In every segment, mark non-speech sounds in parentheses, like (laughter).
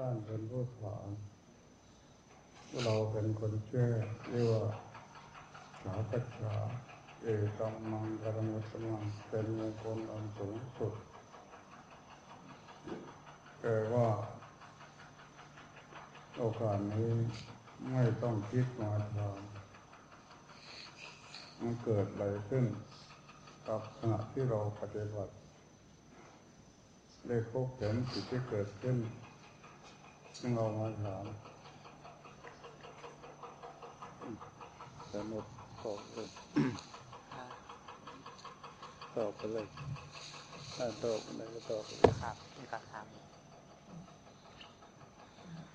ท่านเป็นผู้สอนเราเป็นคนแก้เรียกว่าสาปัจฉาเอตัมมังกรมุตมังเป็นมงคลอันสูงสุดแต่ว่าโอกาสนี้ไม่ต้องคิดมาทำมันเกิดอะไรขึ้นกับขณะที่เราปฏิบัติได้พบเห็นสิ่งที่เกิดขึ้น ซึ่งเรามาถามสนุกตอบเลยตอบไปเลยถ้าตอบอะไรก็ตอบไปเลย ครับมีคำถาม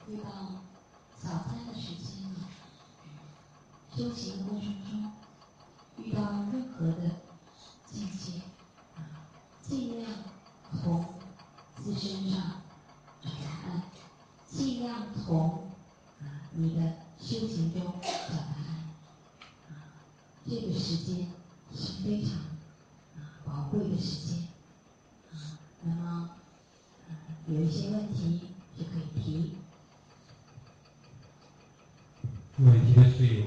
遇到早餐的时间了，修行的过程中，遇到任何的境界，啊，尽量从自身上找答案， 尽量从啊你的修行中找答案，啊，这个时间是非常啊宝贵的时间，啊，那么有一些问题就可以提。问题是有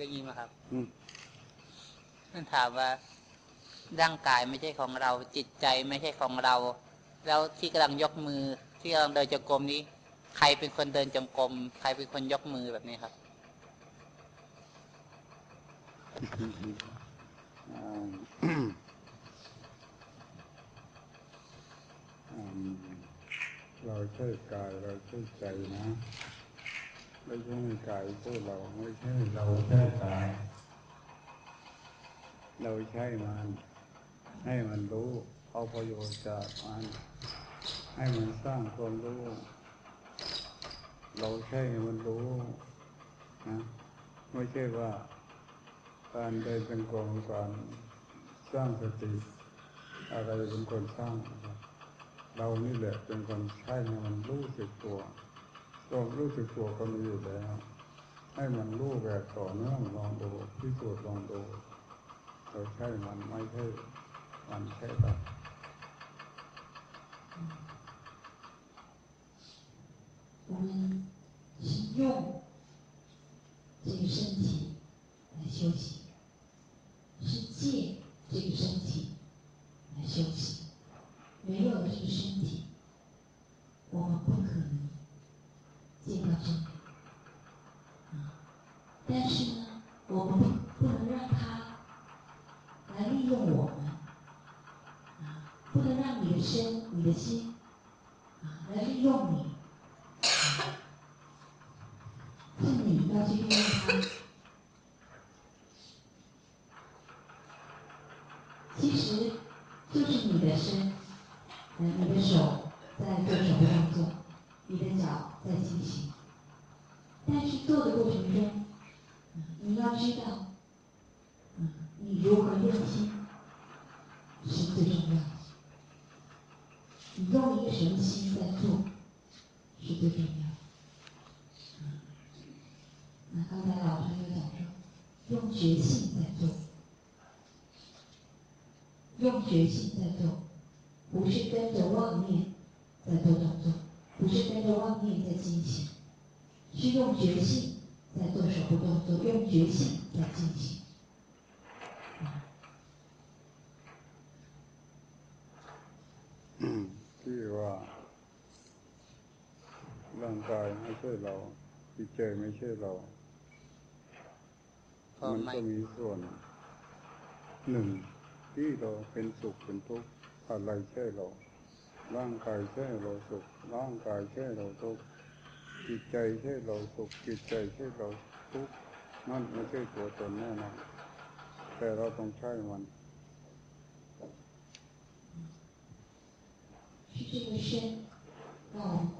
ได้ยินไหมครับอืมท่านถามว่าร่างกายไม่ใช่ของเรา จิตใจไม่ใช่ของเรา แล้วที่กำลังยกมือ ที่กำลังเดินจงกรมนี้ ใครเป็นคนเดินจงกรมใครเป็นคนยกมือแบบนี้ครับอ่าอืมเราใช่กายเราใช่ใจนะ ไม่ใช่กายพวกเราไม่ใช่เราใช่กาย เราใช่มัน ให้มันรู้เอาประโยชน์จากมัน ให้มันสร้างความรู้ เราใช่มันรู้นะไม่ใช่ว่าการเดินเป็นกรมการสร้างสติ อะไรเป็นคนสร้าง เรานี่แหละเป็นคนใช้ให้มันรู้สึกตัว ตัวรู้สึกตัวก็มีอยู่แล้ว ให้มันรู้แบบต่อเนื่องลองดูพิสูจน์ลองดูเราใช่มันไม่ใช่มันใช่เรา 我们是用这个身体来修行，是借这个身体来修行。没有了这个身体，我们不可能 见到真理。啊，但是呢，我们不能让他来利用我们。啊，不能让你的身、你的心啊来利用你。是你要去利用它。其实就是你的身，呃，你的手在做手部动作，你的脚在进行。但是做的过程中，嗯你要知道，嗯，你如何用心是最重要的。你用一个什么心在做，是最重要的。那刚才老师有讲说，用觉性在做，用觉性在做，不是跟着妄念在做动作，不是跟着妄念在进行，是用觉性在做手部动作，用觉性在进行。ที่ว่า ร่างกายไม่ใช่เราจิตใจไม่ใช่เรา ก็ มัน ไม่ ก็มีส่วนหนึ่ง ที่เราเป็นสุขเป็นทุกข์อะไรใช่เรา ร่างกายใช่เราสุข ร่างกายใช่เราทุกข์จิตใจใช่เราสุข จิตใจใช่เราทุกข์นั่นไม่ใช่ตัวตนแน่นอนแต่เราต้องใช้มัน 是这个身让我们苦，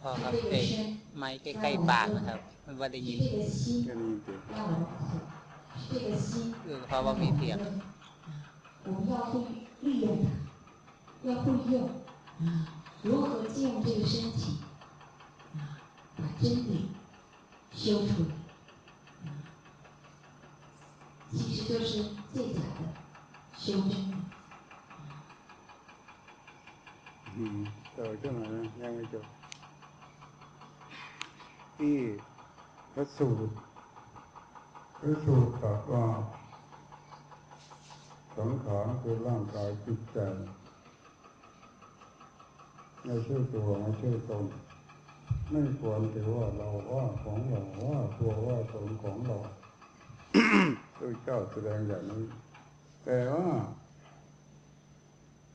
พอครับเตะไม้ใกล้ๆปากนะครับไม่ว่าได้ 是 ยิน 这个心 แค่นี้เอง 让我们苦，是 这个心，他个明天，我们要会利用它，要会用，如何借用这个身体，把真理修出来，其实就是借假的修真。嗯，到这门那个叫，一，他走。 พระสูตรพระสูตรตรัสว่าสังขารคือร่างกายจิตใจไม่ใช่ตัวไม่ใช่ตนไม่ควรถือว่าเราว่าของเราว่าตัวว่าตนของเราพระเจ้าแสดงอย่างนี้ แต่ว่า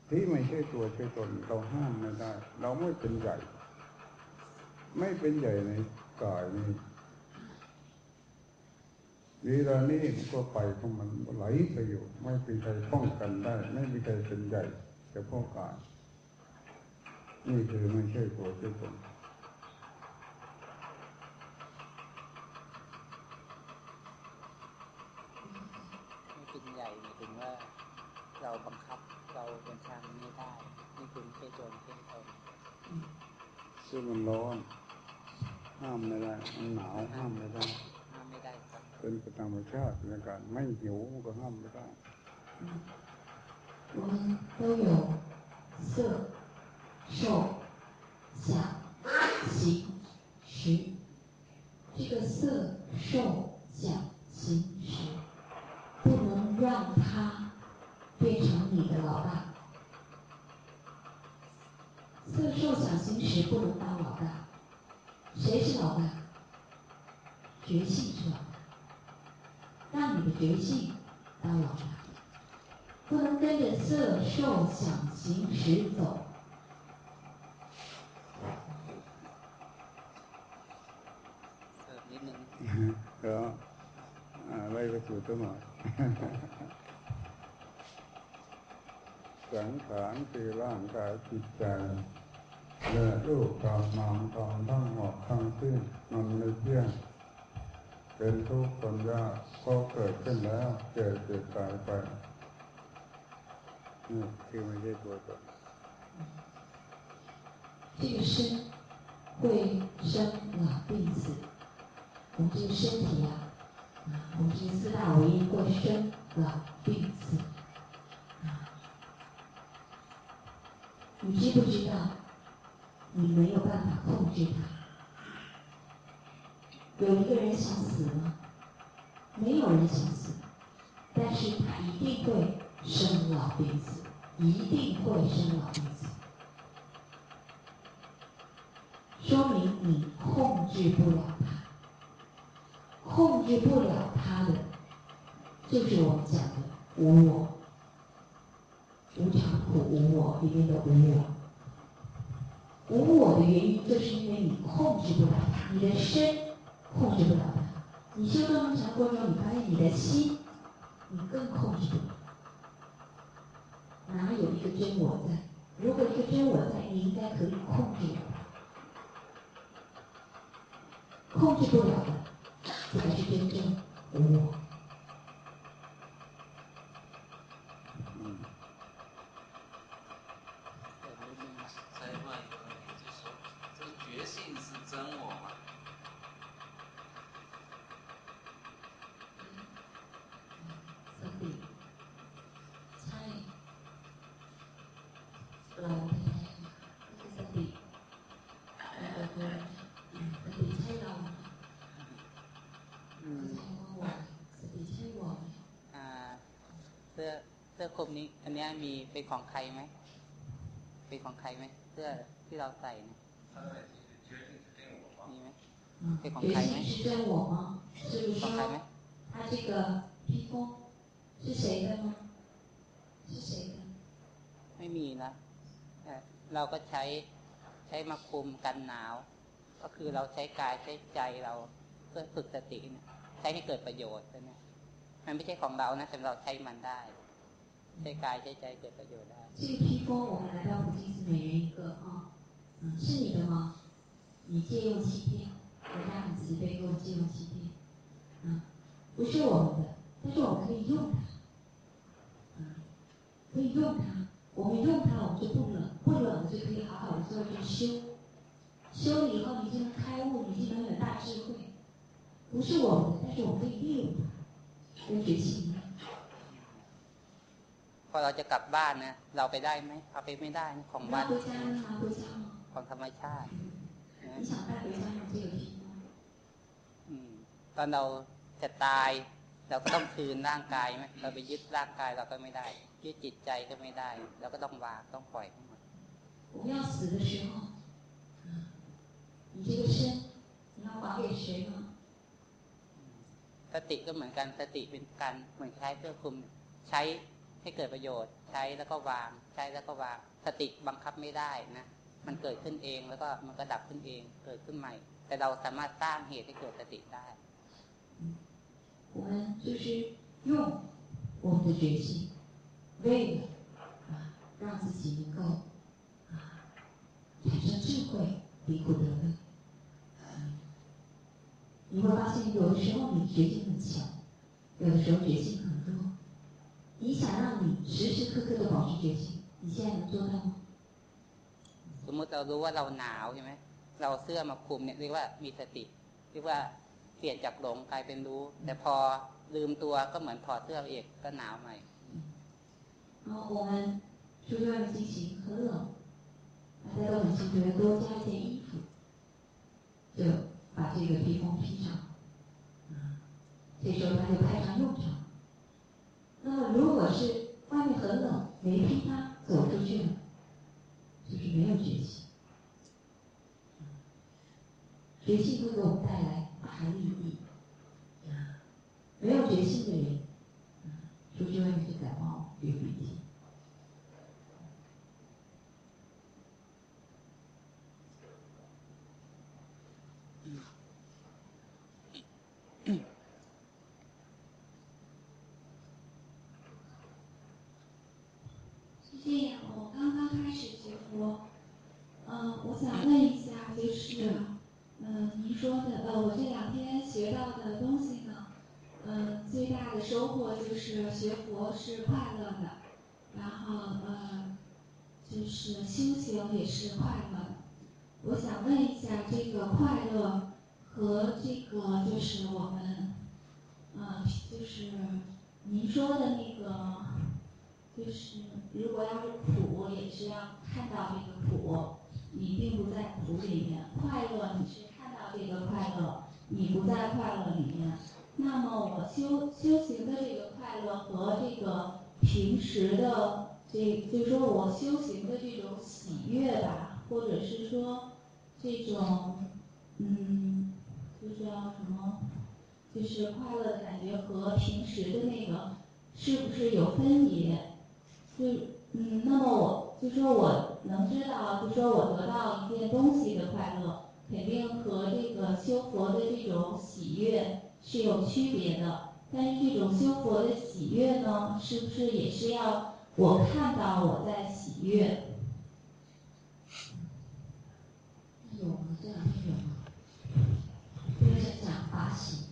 ที่ไม่ใช่ตัวใช่ตนเราห้ามไม่ได้ เราไม่เป็นใหญ่ ไม่เป็นใหญ่ในกายนี้ เวลานี้มันก็ไปของมันไหลไปอยู่ไม่มีใครป้องกันได้ ไม่มีใครเป็นใหญ่เฉพาะกายนี่คือไม่ใช่ตัวใช่ตนไม่เป็นใหญ่หมายถึงว่า เราบังคับเราบัญชามันไม่ได้ นี่คือไม่ใช่ตัวไม่ใช่ตนซึ่งมันร้อน ห้ามไม่ได้มันหนาวห้ามไม่ได้ เป็นธรรมชาติในการไม่หิวก็ห้ามไม่ได้ 我们都有色、受、想、行、识。这个色、受、想、行、识，不能让它变成你的老大。色、受、想、行、识不能 让你的觉性当老大。不能跟着色、受、想、行、识走。 เพิ่มนิดนึง แล้วอ่าไล่ไปสู่ตัวหน่อย สังขารคือร่างกายจิตใจและรูปกามนามธรรมทั้งหมดทั้งสิ้นมันไม่เที่ยง เป็นทุกข์ทนยากพอเกิดขึ้นแล้วเกิดเจ็บตายไปนี่คือไม่ใช่ตัวตน 这个身会生老病死，我们这个身体啊，啊，我们这四大五阴会生老病死，啊，你知不知道？你没有办法控制它。 有一个人想死吗？没有人想死，但是他一定会生老病死，一定会生老病死。说明你控制不了他，控制不了他的，就是我们讲的无我，无常苦无我里面的无我。无我的原因，就是因为你控制不了它，你的身控制不了的。你修正过程过程中，你发现你的心，你更控制不了。哪有一个真我在？如果一个真我在，你应该可以控制。控制不了的，才是真正的我。觉性是真我吗？ มีเป็นของใครไหมเป็นของใครไหมเสื้อที่เราใส่เนี่ย 他的决定是真我吗？ มีไหม 嗯 เป็นของ 觉 ใครไหม 性是真我吗？是不是 ของใครไหม 说他这个披风是 是谁的吗？是谁的？ ไม่มีนะเอ่อเราก็ใช้ใช้มาคุมกันหนาว ก็คือเราใช้กายใช้ใจเราเพื่อฝึกสติเนี่ยใช้ให้เกิดประโยชน์นะมันไม่ใช่ของเรานะแต่เราใช้มันได้ ใช้กายใช้ใจเกิดประโยชน์ได้ 这个披风我们来到普金寺每人一个啊，嗯，是你的吗？你借用七天，我家很慈悲，给我借用七天，啊，不是我们的，但是我们可以用它，啊，可以用它，我们用它，我们就不冷，不冷就可以好好的做这修，修了以后你就能开悟，你就能有大智慧，不是我们的，但是我们可以利用它，跟觉性一样。 พอเราจะกลับบ้านนะเราไปได้ไหมเอาไปไม่ได้ของบ้านของธรรมชาติตอนเราจะตาย เราก็ต้องคืนร่างกายไหมเราไปยึดร่างกายเราก็ไม่ได้ยึดจิตใจก็ไม่ได้เราก็ต้องวางต้องปล่อยทั้งหมดสติก็เหมือนกันสติเป็นการเหมือนใช้เพื่อคุมใช้ ให้เกิดประโยชน์ ใช้แล้วก็วาง ใช้แล้วก็วาง สติบังคับไม่ได้นะ มันเกิดขึ้นเองแล้วก็มันก็ดับขึ้นเอง เกิดขึ้นใหม่ แต่เราสามารถสร้างเหตุให้เกิดสติได้ 我们就是用我们的觉性，为了啊让自己能够啊产生智慧，离苦得乐。嗯你会发现，有的时候你觉性很强，有的时候觉性很弱。 你想让你时时刻刻的保持觉性，你现在能做到吗？ สมมุติเรารู้ว่าเราหนาวใช่ไหมเราเอาเสื้อมาคลุมเนี่ยเรียกว่ามีสติ เรียกว่าเปลี่ยนจากหลงกลายเป็นรู้ แต่พอลืมตัวก็เหมือนถอดเสื้อเอกก็หนาวใหม่ 然后我们出去外面进行很冷，大家都很辛苦，多加一件衣服，就把这个披风披上，啊，这时候它就派上用场。 那么如果是外面很冷，没披它走出去了，就是没有决心。决心会给我们带来寒利益，没有决心的人，出去外面去感冒也不一定。是这样，我刚刚开始学佛，嗯、我想问一下，就是，嗯、您说的，呃，我这两天学到的东西呢，嗯、最大的收获就是学佛是快乐的，然后呃，就是修行也是快乐。我想问一下，这个快乐和这个就是我们，呃，就是您说的那个。就是如果要是苦，也是要看到这个苦，你并不在苦里面；快乐，你是看到这个快乐，你不在快乐里面。那么我修修行的这个快乐和这个平时的这，就说我修行的这种喜悦吧，或者是说这种，嗯，就叫什么，就是快乐的感觉和平时的那个是不是有分别？就嗯，那么我就说我能知道，就说我得到一件东西的快乐，肯定和这个修佛的这种喜悦是有区别的。但是这种修佛的喜悦呢，是不是也是要我看到我在喜悦？有吗？这两天有吗？就是讲法喜，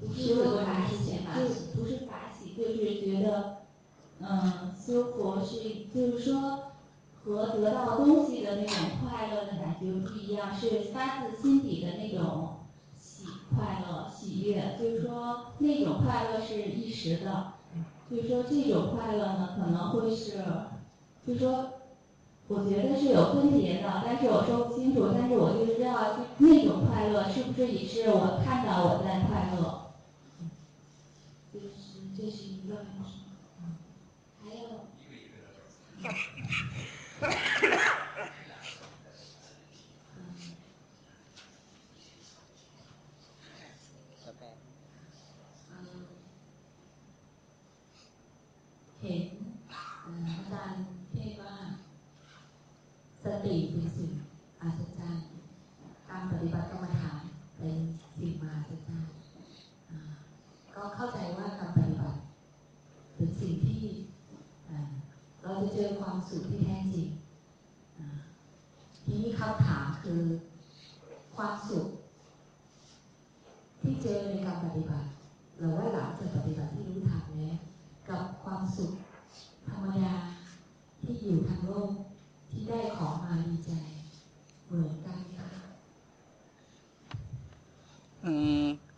不是说法喜，就不是法喜，就是觉得，嗯，修佛是，就是说和得到东西的那种快乐的感觉不一样，是发自心底的那种喜快乐、喜悦。就是说那种快乐是一时的，就是说这种快乐呢可能会是，就是说。我觉得是有分别的，但是我说不清楚。但是我就知道，就那种快乐是不是也是我看到我在快乐？就是这是一个问题。还有，Ha ha ha!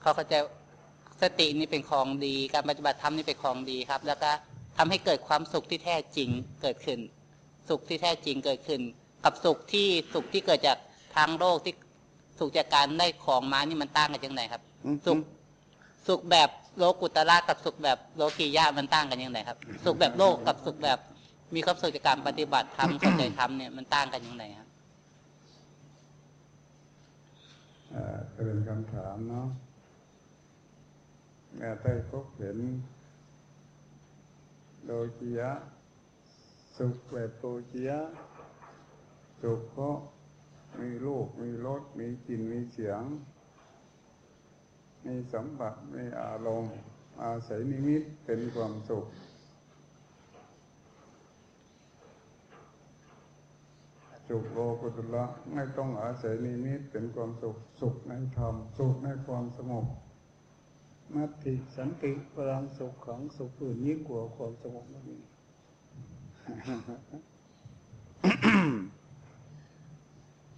เขาเข้าใจสตินี่เป็นของดี การปฏิบัติธรรมนี่เป็นของดีครับ แล้วก็ทำให้เกิดความสุขที่แท้จริงเกิดขึ้น สุขที่แท้จริงเกิดขึ้น กับสุขที่สุขที่เกิดจากทางโลกที่สุขจากการได้ของมานี่มันต่างกันยังไงครับ สุขสุขแบบโลกุตระกับสุขแบบโลกียะมันต่างกันยังไงครับ สุขแบบโลกกับสุขแบบมีความสุขจากการปฏิบัติธรรมเข้าใจธรรมเนี่ยมันต่างกันยังไงครับเอ่อเป็นคำถามเนาะ แม่ได้พบเห็นโลกียะสุขแบบโลกียะสุขเพราะมีรูปมีรสมีกลิ่นมีเสียง มีสัมผัสมีอารมณ์อาศัยนิมิตเป็นความสุขสุขโลกุตละไม่ต้องอาศัยนิมิตเป็นความสุข สุขในธรรม สุขในความสงบ มัตติสันติพลังสุขของสุขอื่นยิ่งกว่าความสงบไม่มี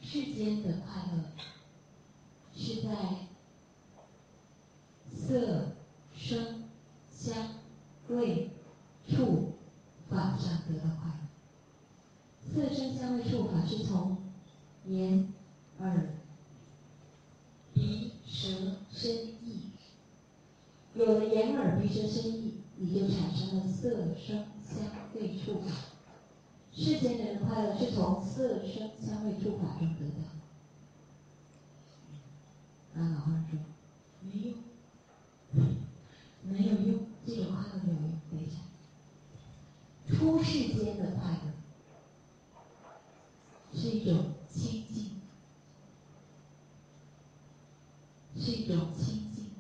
世间的快乐是在色、声、香、味、触法上得到快乐。色、声、香、味、触法是从眼、耳、鼻、舌、身、意， 有了眼、耳、鼻、舌、身、意，你就产生了色、声、香、味、触法。世间人的快乐是从色、声、香味、触法中得到。那老话说，没用，没有用，这种快乐没有用，为啥？出世间的快乐是一种清净，是一种清净，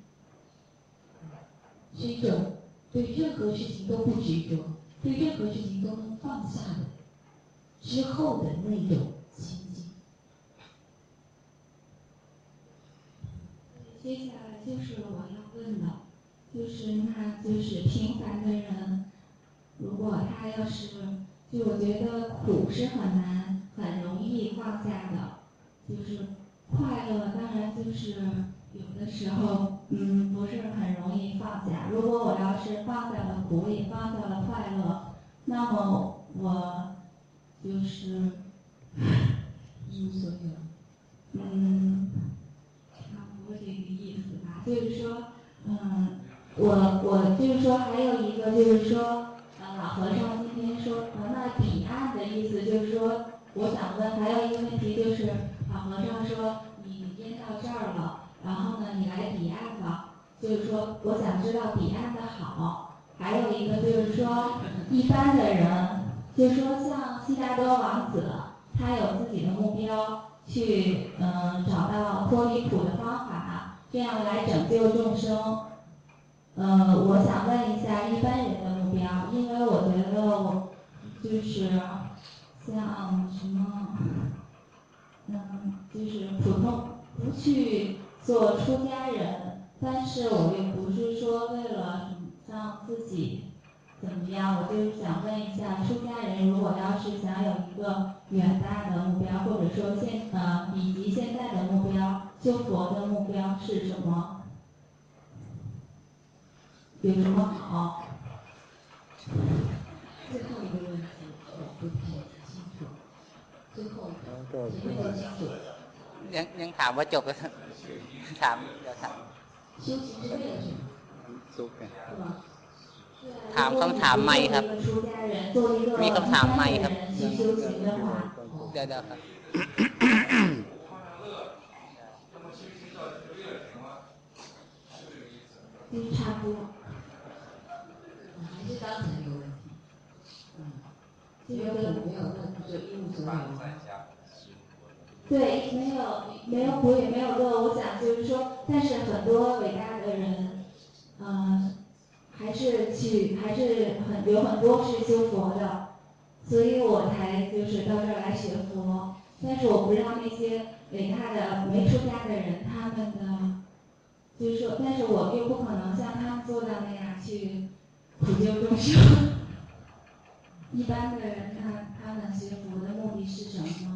是一种对任何事情都不执着，对任何事情都能放下的之后的那种清净。接下来就是我要问的，就是那就是平凡的人，如果他要是，就我觉得苦是很难很容易放下的，就是快乐当然就是有的时候嗯不是很容易放下。如果我要是放下了苦，也放下了快乐，那么我就是一无所有。嗯，差不多这个意思吧。就是说，嗯，我我就是说，还有一个就是说，呃，老和尚今天说，呃，那彼岸的意思就是说，我想问，还有一个问题就是，老和尚说你淹到这儿了，然后呢，你来彼岸了，就是说，我想知道彼岸的好。还有一个就是说，一般的人，就说像悉达多王子，他有自己的目标。去嗯找到脱离苦的方法，这样来拯救众生。呃，我想问一下一般人的目标，因为我觉得我就是像什么，嗯，就是普通不去做出家人，但是我又不是说为了让自己怎么样，我就是想问一下，出家人如果要是想有一个远大的目标，或者说现呃以及现在的目标，修佛的目标是什么？有什么好？最后一个问题我不太清楚，最后 แล้วก็ 前面都清楚。 ยังยังถามว่าจบแล้ว ถามเดี๋ยวถาม 修行是为了什么？ สุขไง 是吧？ ถามคำถามใหม่ครับ มีคำถามใหม่ครับ 去修行的话， เดี๋ยวเดี๋ยวครับ 就是差不多。还是刚才那个问题， 没有苦没有乐，就一无所有。 对，没有没有苦也没有乐。我想就是说，但是很多伟大的人，嗯、还是去还是很有很多是修佛的，所以我才就是到这儿来学佛。但是我不知道那些伟大的没出家的人，他们的就是说，但是我又不可能像他们做到那样去普救众生。(laughs) 一般的人，他他们学佛的目的是什么？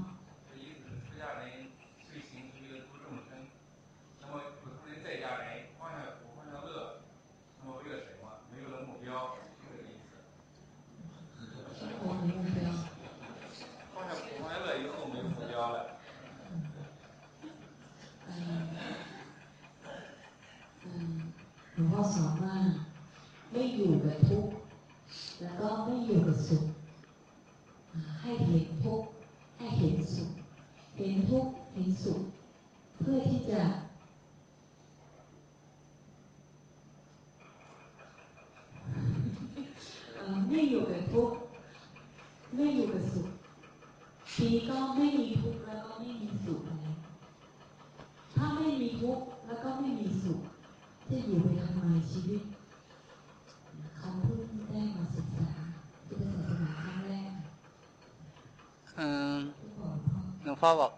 พ่อหลวงพ่อบอก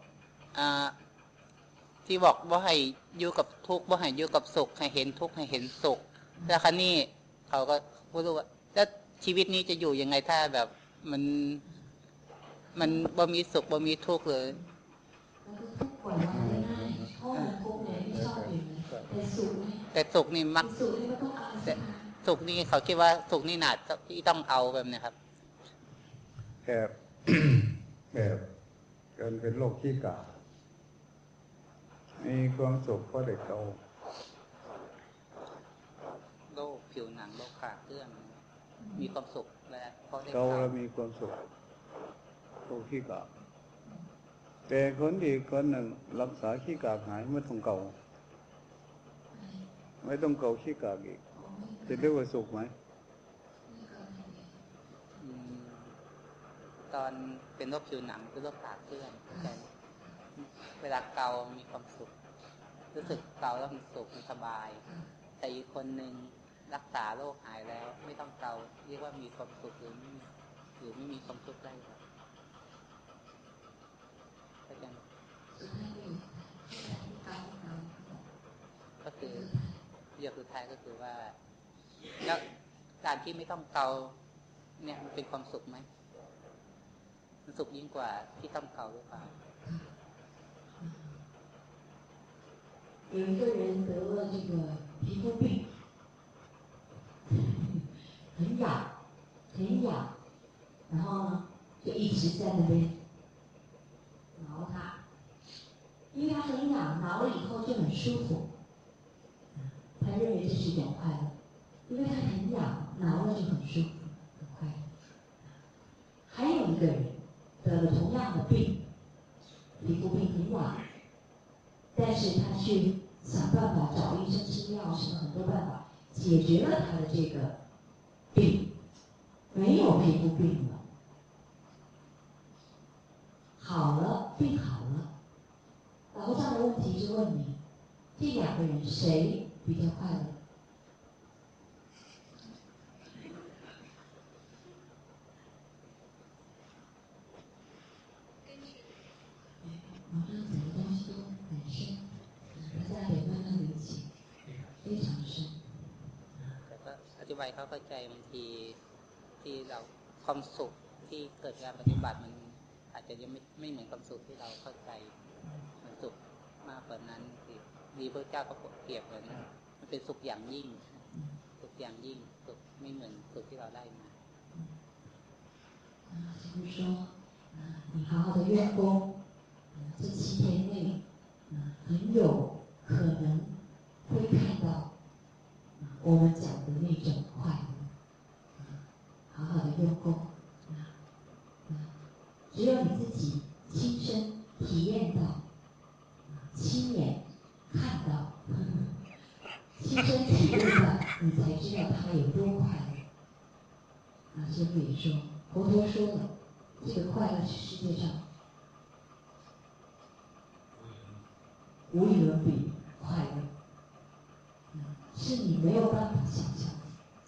อ่าที่บอกว่าให้อยู่กับทุกข์ว่าให้อยู่กับสุข ให้เห็นทุกข์ให้เห็นสุข แล้วคันนี้เขาก็พูดว่าแล้วชีวิตนี้จะอยู่ยังไงถ้าแบบมันมันบ่มีสุขบ่มีทุกข์เลยมันก็ทุกข์กว่าเราได้ง่ายเพราะมันทุกข์เนี่ยไม่ชอบอยู่นะแต่สุขเนี่ยแต่สุขนี่มักสุขนี่มันต้องเอาใช่ไหมสุขนี่เขาคิดว่าสุขนี่หนาที่ต้องเอาแบบเนี้ยครับแอบแอบ จนเป็นโรคขี้กาจมีความสุขเพราะเด็กเก่าโรคผิวหนังโรคขาดเรื่องมีความสุขแล้วเพราะได้เก่าข่าแล้ววมีความสุขโรคขี้กาจแต่คนอีกคนหนึ่ง รักษาขี้กากหายไม่ต้องเก่า ไม่ต้องเก่าขี้กากอีกจะเรียกว่าสุขไหม อืม ตอนเป็นโรคผิวหนังคือโรคขาดเลือดแต่เวลาเกามีความสุข รู้สึกเกาแล้วมันสุขมันสบาย แต่อีกคนหนึ่งรักษาโรคหายแล้ว ไม่ต้องเกาเรียกว่ามีความสุขหรือไม่มีหรือไม่มีความทุกข์ได้ครับเข้าใจไหมก็คือเรื่องสุดท้ายก็คือว่า แล้วการที่ไม่ต้องเกาเนี่ยมันเป็นความสุขไหม มันสุขยิ่งกว่าที่ต้องเกาหรือเปล่า 有一个人得了这个皮肤病，很痒，很痒，然后呢，就一直在那边挠它，因为它很痒，挠了以后就很舒服，他认为这是一种快乐，因为它很痒，挠了就很舒服，很快乐。还有一个人 得了同样的病，皮肤病很痒。但是他去想办法找医生吃药，什么很多办法解决了他的这个病，没有皮肤病了，好了，病好了。然后这样的问题是问你，这两个人谁比较快乐？ เขาเข้าใจบางทีที่เราความสุขที่เกิดการปฏิบัติมัน อาจจะยังไม่ไม่เหมือนความสุขที่เราเข้าใจมันสุขมากกว่านั้นคือมีพระเจ้าก็เปรียบเหมือนมันเป็นสุขอย่างยิ่ง สุขอย่างยิ่งสุขไม่เหมือนสุขที่เราได้มา 啊，就是说，啊，你好好的用功，啊，这七天内，啊，很有可能会看到，啊， 我们讲的那种快乐，好好的用功，啊，只有你自己亲身体验到，亲眼看到，亲身体验到，你才知道它有多快乐。啊，师傅也说，佛陀说了，这个快乐是世界上无与伦比快乐，是你没有办法想象的。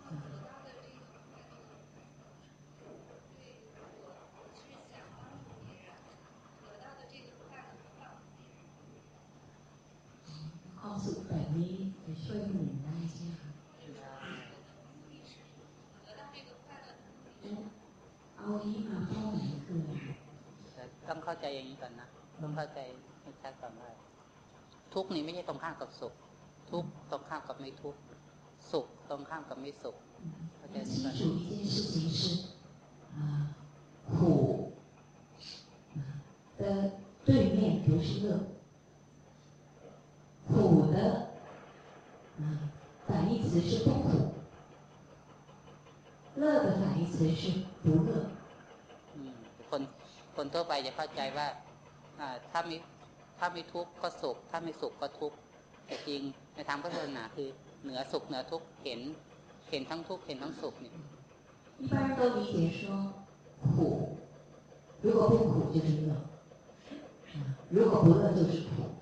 嗯ความสุขแบบนี้จะช่วยคนอื่นได้ใช่ไหมคะเอาอันนี้มาเป้าหมายคืออะไร แต่ต้องเข้าใจอย่างนี้ก่อนนะ ต้องเข้าใจให้ชัดก่อนว่าทุกข์นี่ไม่ใช่ตรงข้ามกับสุข ทุกข์ตรงข้ามกับไม่ทุกข์ สุขตรงข้ามกับไม่สุข เข้าใจ 要 นี้ 记 ก่อน 住一件事情是，啊，苦啊的对面不是乐，苦的啊反义词是不苦，乐的反义词是不乐。 อืมคนคนทั่วไปจะเข้าใจว่า อ่า ถ้ามีถ้ามีทุกข์ก็สุข ถ้าไม่สุขก็ทุกข์ แต่จริงในทางพุทธศาสนาคือเหนือสุขเหนือทุกข์เห็น เห็นทั้งทุกข์เห็นทั้งสุขนี่ 一般人都理解说苦，如果不苦就是乐，啊，如果不乐就是苦，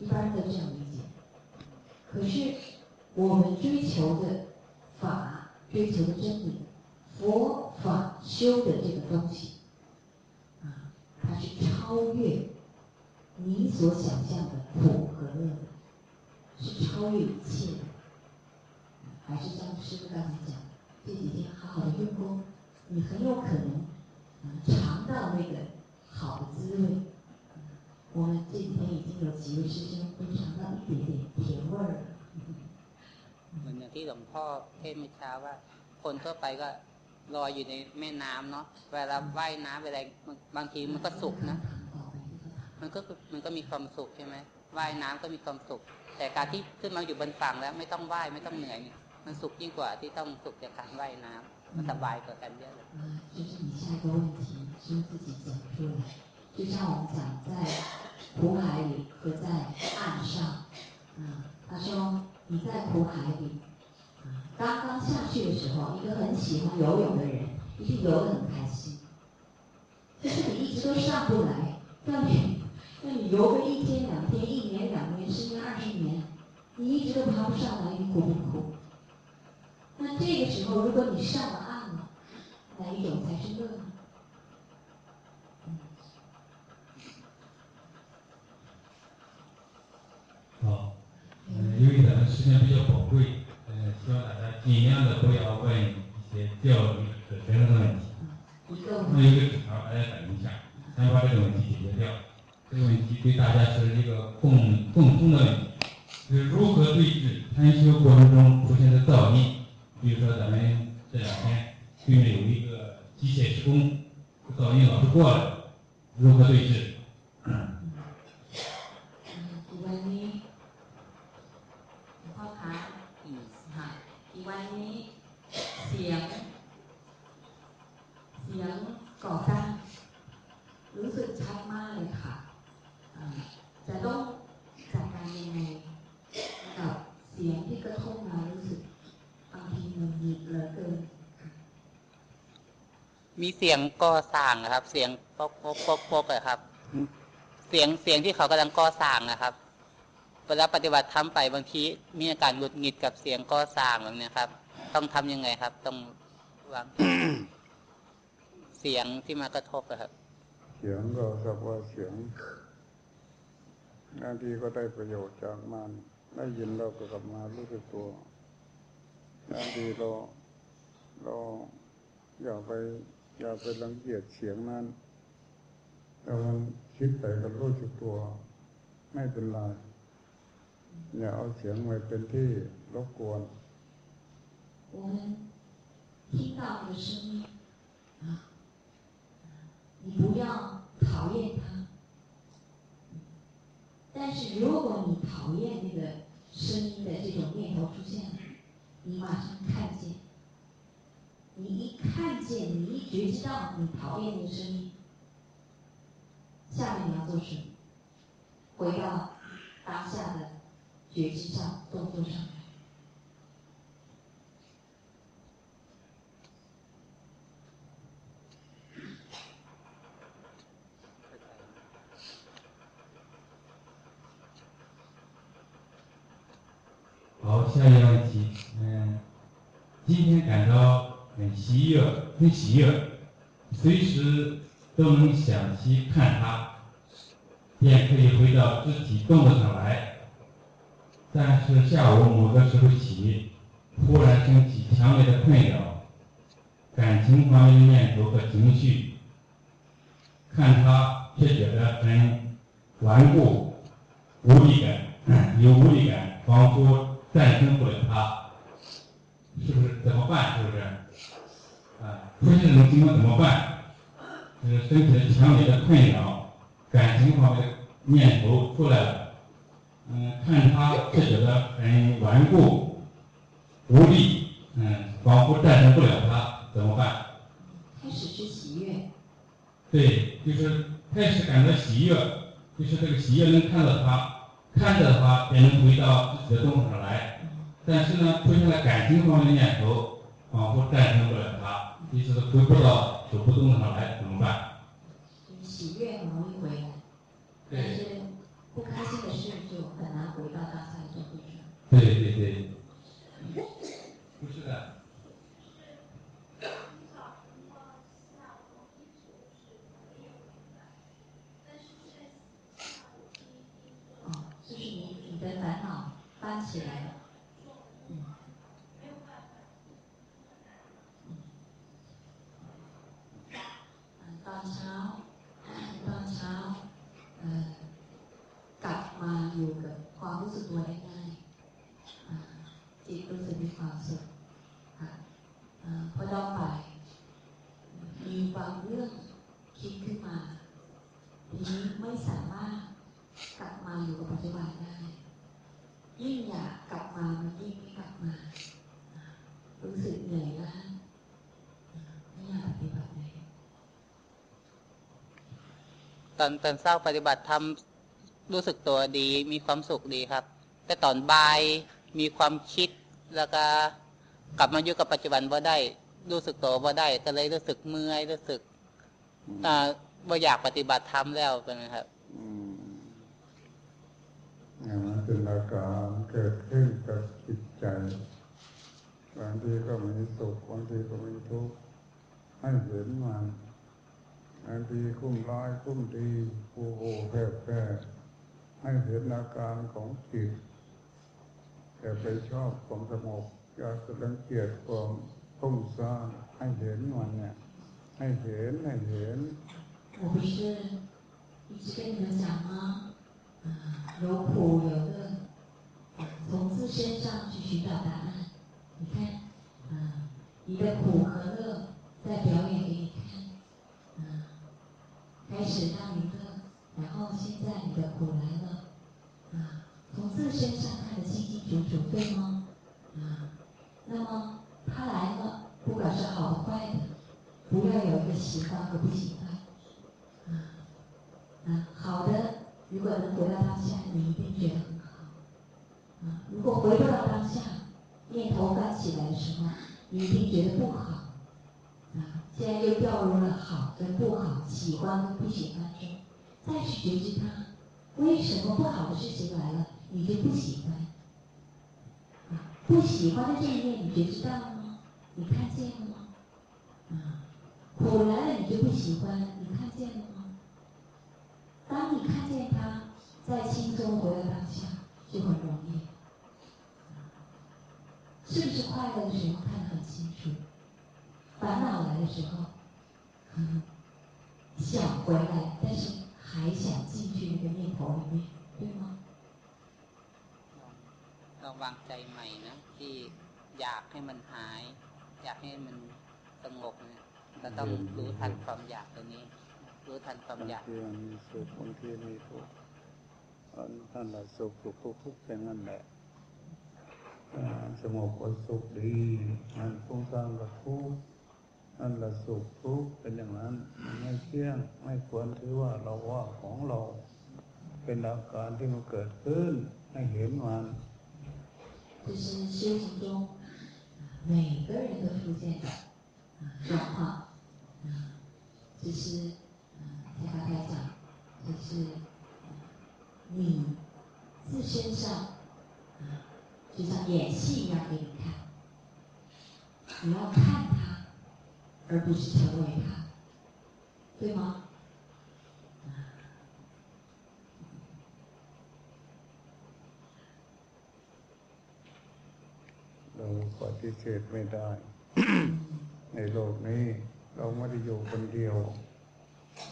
一般人都这样理解。可是我们追求的法，追求的真理，佛法修的这个东西，啊，它是超越你所想象的苦和乐的， 是超越一切的。还是像师傅刚才讲的，这几天好好的用功，你很有可能，嗯，尝到那个好的滋味。嗯我们这几天已经有几位师兄都尝到一点点甜味儿了。 เหมือนอย่างที่หลวงพ่อเทศน์เมื่อเช้าว่า คนทั่วไปก็ลอยอยู่ในแม่น้ำเนาะ เวลาว่ายน้ำเวลาบางทีมันก็สุขนะ มันก็คือมันก็มีความสุขใช่ไหมว่ายน้ำก็มีความสุข แต่การที่ขึ้นมาอยู่บนฝั่งแล้วไม่ต้องว่ายไม่ต้องเหนื่อยเนี่ยมันสุขยิ่งกว่าที่ต้องสุขจากการว่ายน้ำมันสบายกว่ากันเยอะเลย 啊，这是你下一个问题，是自己讲出来。就像我们讲在苦海里和在岸上，啊，他说你在苦海里，啊，刚刚下去的时候，一个很喜欢游泳的人一定游得很开心。可是你一直都上不来，让你 让你游个一天两天、一年两年、十年二十年，你一直都爬不上来，你苦不苦？那这个时候，如果你上了岸了，哪一种才是乐呢？好，嗯，由于咱们时间比较宝贵，呃，希望大家尽量的不要问一些教育和学生的问题。一个那有一个纸条，大家等一下，先把这个问题解决掉。这个问题对大家是一个共共通的问题，就是如何对治禅修过程中出现的噪音。比如说咱们这两天对面有一个机械施工，噪音老是过来，如何对治？嗯 เสียงก่อสร้างนะครับ เสียงปกปกปกปกอะครับ เสียงเสียงที่เขากำลังก่อสร้างนะครับเวลาปฏิบัติทำไปบางทีมีอาการหงุดหงิดกับเสียงก่อสร้างแบบนี้ครับ ต้องทำยังไงครับ ต้องวางเสียงที่มากระทบอะครับ เสียงก็สักว่าเสียงบางทีก็ได้ประโยชน์จากมันได้ยินเราก็กลับมารู้สึกตัวบางทีเราเราอย่าไป อย่าไปรังเกียจเสียงนั้นแต่มันคิดไปก็รู้สึกตัว ไม่เป็นไรอย่าเอาเสียงไว้เป็นที่รบกวน 我们听到这个声音啊，你不要讨厌它。但是如果你讨厌那个声音的这种念头出现了，你马上看见， 你一看见，你一觉知道你讨厌的声音，下面你要做什么？回到当下的觉知上、动作上来。อ下一个问题，嗯，今天感到很喜悦，很喜悦，随时都能想起看他，便可以回到肢体动作上来。但是下午某个时候起，忽然升起强烈的困扰，感情方面的念头和情绪，看他却觉得很顽固、无力感，有无力感，仿佛战胜不了他，是不是？怎么办？是不是？啊，出现这种情况怎么办？就是身体的强烈的困扰，感情方面的念头出来了。嗯，看他却觉得很顽固、无力，嗯，仿佛战胜不了他，怎么办？开始是喜悦，对，就是开始感到喜悦，就是这个喜悦能看到他，看着他便能回到自己的动作上来。但是呢，出现了感情方面的念头，仿佛战胜不了他，意思是回不到就不动作上来，怎么办？就是喜悦很容易回来，但对，是不开心的事就很难回到刚才的状态上。对对对，不是的。 ตอนตอนเศร้าปฏิบัติทำรู้สึกตัวดีมีความสุขดีครับ แต่ตอนบ่ายมีความคิดแล้วก็กลับมาอยู่กับปัจจุบันบ่ได้รู้สึกตัวบ่ได้ก็เลยรู้สึกเมื่อยรู้สึกอ่าบ่อยากปฏิบัติธรรมแล้วเป็นไงครับอืมอย่างนั้นเป็นอาการเกิดขึ้นกับจิตใจบางทีก็มีสุขบางทีก็มีทุกข์ให้เห็นมัน บางทีคุ้มร้ายคุ้มดีโอ้โหแพ้แพ้ให้เห็นอาการของจิตอย่าไปชอบความสงบอย่าไปรังเกียจความทุ่งซ่านให้เห็นมันเนี่ย ให้เห็นให้เห็น 我不是一直跟你们讲吗？啊，有苦有乐，啊从自身上去寻找答案。你看，啊，你的苦和乐在表演给你看，啊， 开始让你乐，然后现在你的苦来了，啊，从自身上看得清清楚楚，对吗？啊，那么它来了，不管是好的坏的，不要有一个喜欢和不喜欢。啊，啊，好的，如果能回到当下，你一定觉得很好。啊，如果回不到当下，念头翻起来的时候，你一定觉得不好。现在又掉入了好跟不好、喜欢跟不喜欢中，再去觉知它，为什么不好的事情来了，你就不喜欢？不喜欢的这一面你觉知到了吗？你看见了吗？啊，苦来了你就不喜欢，你看见了吗？当你看见它，再轻松回到当下，就很容易。是不是快乐的时候看得很清楚？烦恼来的时候，嗯，想回来，但是还想进去那个念头里面，对吗？ ลองวางใจใหม่นะที่อยากให้มันหาย อยากให้มันสงบนะก็ต้องรู้ทันความอยากตัวนี้ รู้ทันความ บาง อยาก ทีมันมีสุขบางทีมีทุกข์อันนั่นแหละสุขสุขทุกข์ทุกข์เป็นนั่นแหละอ่าสงบก็สุขดีมันฟุ้งซ่านก็ทุกข์ นั่นแหละสุขทุกข์เป็นอย่างนั้นมันไม่เที่ยง ไม่ควรถือว่าเราว่าของเรา เป็นอาการที่มันเกิดขึ้น ให้เห็นมัน 这是修行中每个人都出现的啊状况啊，这是啊，在刚才讲，这是你自身上啊，就像演戏 你要看它， 而不是成为它，对吗？ เราปฏิเสธไม่ได้ ในโลกนี้ เราไม่ได้อยู่คนเดียว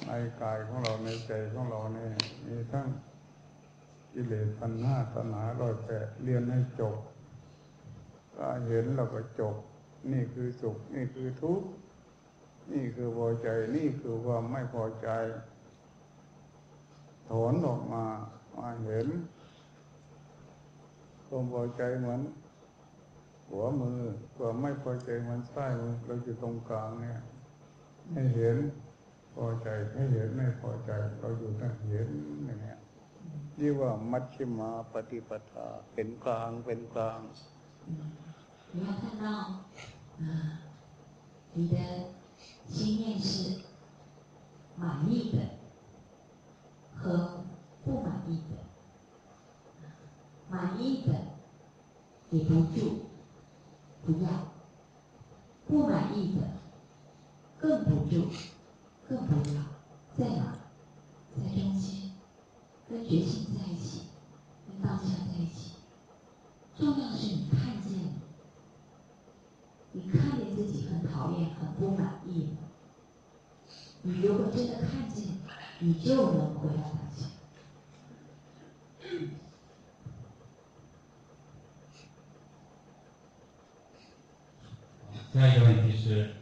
ในกายของเราในใจของเราเนี่ยมีทั้งกิเลสพันห้าตัณหาร้อยแปดเรียนให้จบถ้าเห็นเราก็จบ นี่คือสุข นี่คือทุกข์ นี่คือพอใจ นี่คือความไม่พอใจ ถอนออกมามาเห็นความพอใจเหมือน หัวมือความไม่พอใจเหมันใต้มือเราอยู่ตรงกลางเนี่ย ให้เห็นพอใจให้เห็นไม่พอใจ เราอยู่ตั้งเห็นอย่างเงี้ยนี่ว่ามัชฌิมาปฏิปทาเป็นกลางเป็นกลาง 你要看到，啊，你的 心念是满意的和不满意的，满意的也不住，不要；不满意的更不住，更不要。在哪？在中心，跟觉性在一起，跟当下在一起。重要是你看见了。你看见自己很讨厌、很不满意，你如果真的看见，你就能回到当下。下一个问题是，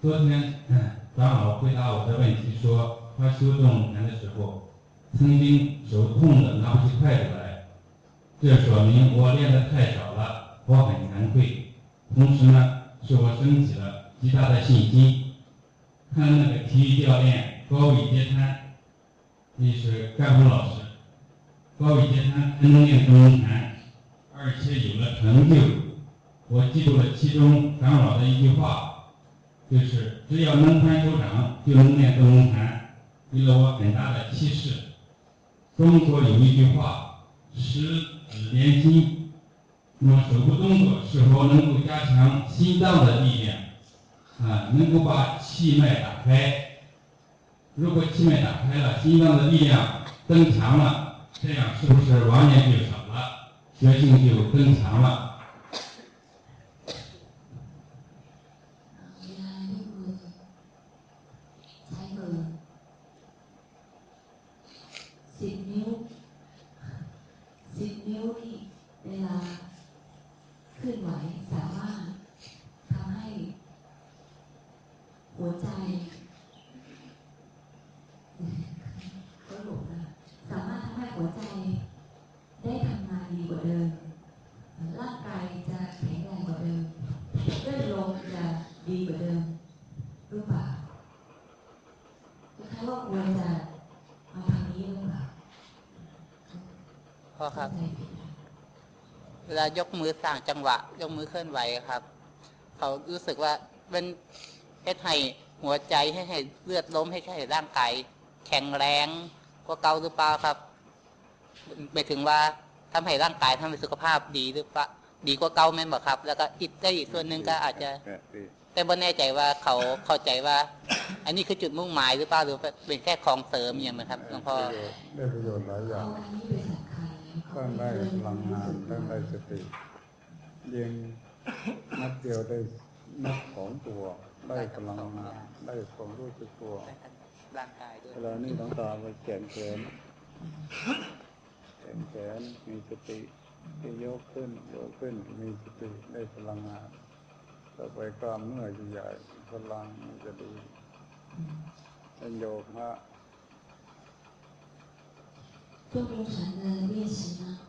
昨天嗯长老回答我的问题说，他修动禅的时候，曾经手痛的拿不起筷子来，这说明我练的太少了，我很惭愧。同时呢，使我升起了极大的信心。看那个体育教练高位截瘫，那是甘红老师，高位截瘫还能练中禅，而且有了成就。我记住了其中长老的一句话，就是只要能宽手掌，就能练斗龙禅，给了我很大的启示。中国有一句话：“十指连心”，那么手部动作是否能够加强心脏的力量？啊，能够把气脉打开。如果气脉打开了，心脏的力量增强了，这样是不是亡念就少了，血性就增强了？ วลายกมือสั่งจังหวะ ยกมือเคลื่อนไหวครับ เขารู้สึกว่าเป็นเฮ็ดให้หัวใจให้ให้เลือดล้มให้ให้ร่างกายแข็งแรงกว่าเก่าหรือเปล่าครับหมายถึงว่าทำให้ร่างกายทำให้สุขภาพดีหรือเปล่าดีกว่าเก่าแม่นบ่ครับ แล้วก็อีกได้อีกส่วนหนึ่งก็อาจจะ แต่บ่แน่ใจว่าเขาเข้าใจว่า อันนี้คือจุดมุ่งหมายหรือเปล่าหรือเป็นแค่ของเสริมอย่างนะครับหลวงพ่อได้ประโยชน์หลายอย่างเอาอันนี้ไปสำคัญนะทั้งได้พลังงานทั้งได้สติ ยิงนัดเดียวได้นัดของตัว ได้พลังงานได้ความรู้สึกตัว ร่างกายด้วย เวลานี้ต้องตาไปแขนแขนแขนแขนมีสติที่ยกขึ้นยกขึ้นมีสติได้พลังงานต่อไปกล้ามเนื้อใหญ่ๆพลังมันจะดีเป็นโยคะ 中中禅的练习呢，啊，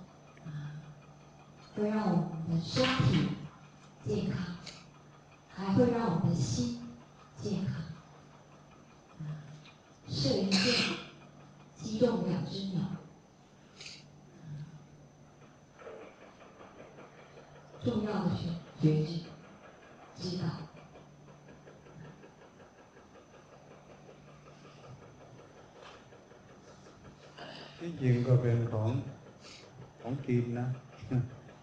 会让我们的身体健康，还会让我们的心健康。啊，射一箭，击中两只鸟。重要的是觉知，知道。 ที่จริงก็เป็นของของจีนนะ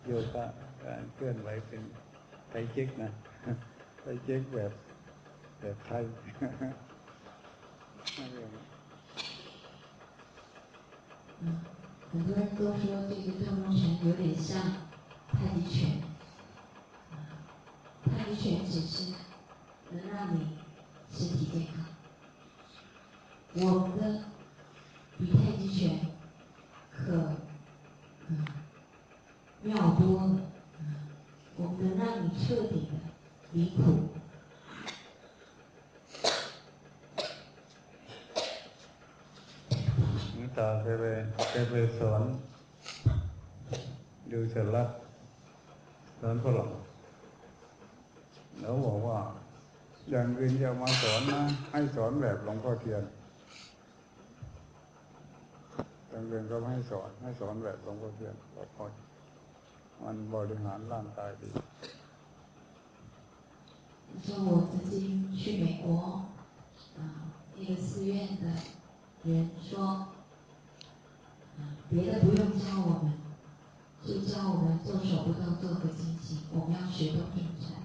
โ(laughs) ยคะการเคลื่อนไหวเป็นไทจิกนะ ไปเช็คแบบแบบไทย (laughs) 嗯，很多人都说这个正中拳有点像太极拳，啊太极拳只是能让你身体健康，我们的比太极拳可嗯 妙多了，嗯我们能让你彻底的离苦。 หลวงตาเคยไปเคยไปสอนดูเสร็จแล้วสอนฝรั่งแล้วบอกว่า อย่างอื่นอย่ามาสอนนะ ให้สอนแบบหลวงพ่อเทียนอย่างอื่นก็ไม่ให้สอน ให้สอนแบบหลวงพ่อเทียนก็พอ มันบริหารร่างกายดี 说我曾经去美国，啊、一个寺院的人说，啊、别的不用教我们，就教我们做手部动作和精行，我们要学东平禅。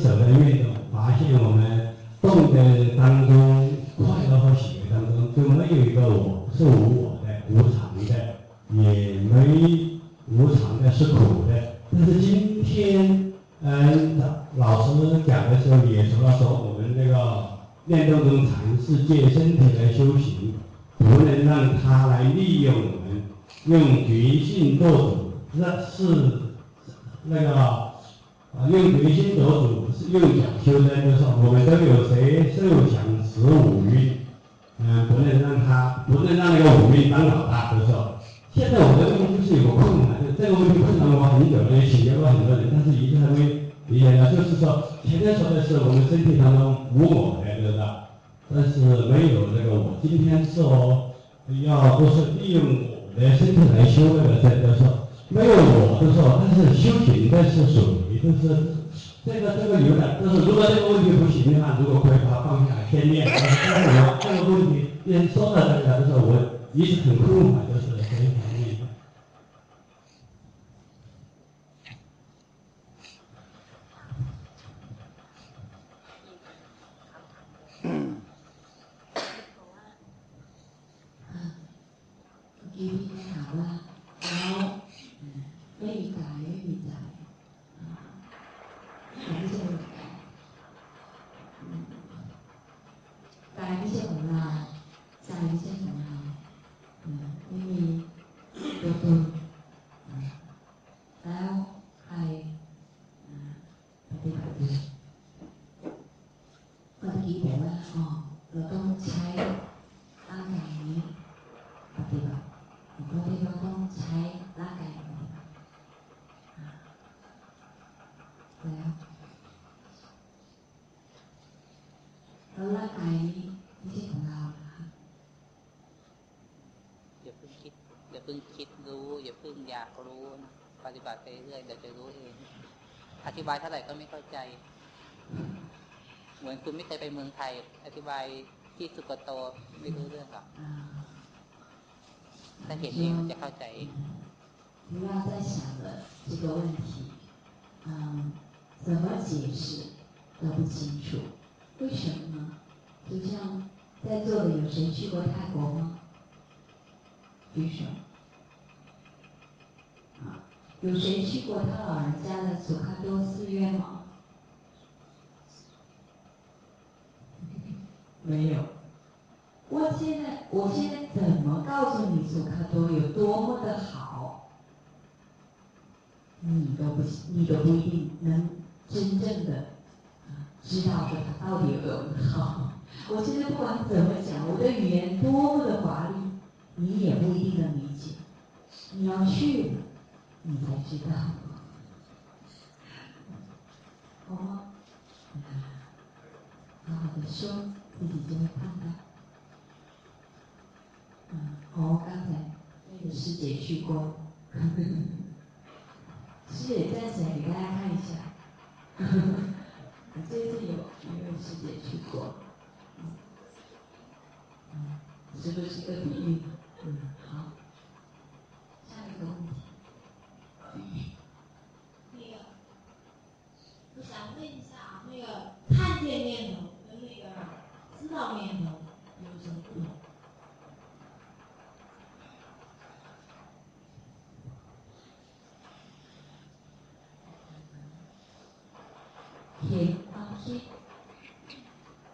中觉知手的运动，发现我们动的当中快乐和喜悦当中就没有一个我，是无我的、无常的，也没无常的，是苦的。但是今天，嗯、老师讲的时候也说了说我们这个。练动中禅是借身体来修行，不能让它来利用我们，用觉性做主，那是那个啊，用觉性做主是用讲修的，就是说我们都有谁受想识五蕴，嗯，不能让他，不能让那个五蕴当老大，就是说。现在我的问题就是有个困难，就这个问题困难了我很久了，也请教过很多人，但是一直还没理解到，就是说前面说的是我们身体当中无我的，对不对？但是没有这个我。今天说要都是利用我的身体来修那个，这个说没有我的时候，但是修行的是属于就是这个这个有点，就是如果这个问题不行的话，如果可以把它放下来，先练。这个问题，先说到这个，就是我一直很困难，就是这一方面。嗯。嗯。记好了，好，背答，背答。cái trường cái trường là cái trường là mimi tôi tao hay tôi bảo gì con nghĩ bộ là họ rồi con trai เรื่อยเดี๋ยวจะรู้เอง อธิบายเท่าไหร่ก็ไม่เข้าใจ เหมือนคุณไม่เคยไปเมืองไทย อธิบายที่สุกโตไม่รู้เรื่องหรอก อ่า ถ้าเห็นเองมันจะเข้าใจเอง 不要再想了这个问题，嗯，怎么解释都不清楚，为什么呢？就像在座的有谁去过泰国吗？举手。 啊，有谁去过他老人家的祖喀多寺院吗？(laughs) 没有。我现在，我现在怎么告诉你祖喀多有多么的好？你都不，你都不一定能真正的啊知道说他到底有多么好。(laughs) 我现在不管怎么讲，我的语言多么的华丽，你也不一定能理解。你要去了，你才知道，好吗？好好的说，自己就会看到。嗯，哦，刚才那个师姐去过，师姐站起来给大家看一下。最近有没有师姐去过，嗯，是不是个比喻？嗯，好。下一个问题。那个，我想问一下啊，那个看见念头跟那个知道念头有什么不同？เห็นความคิด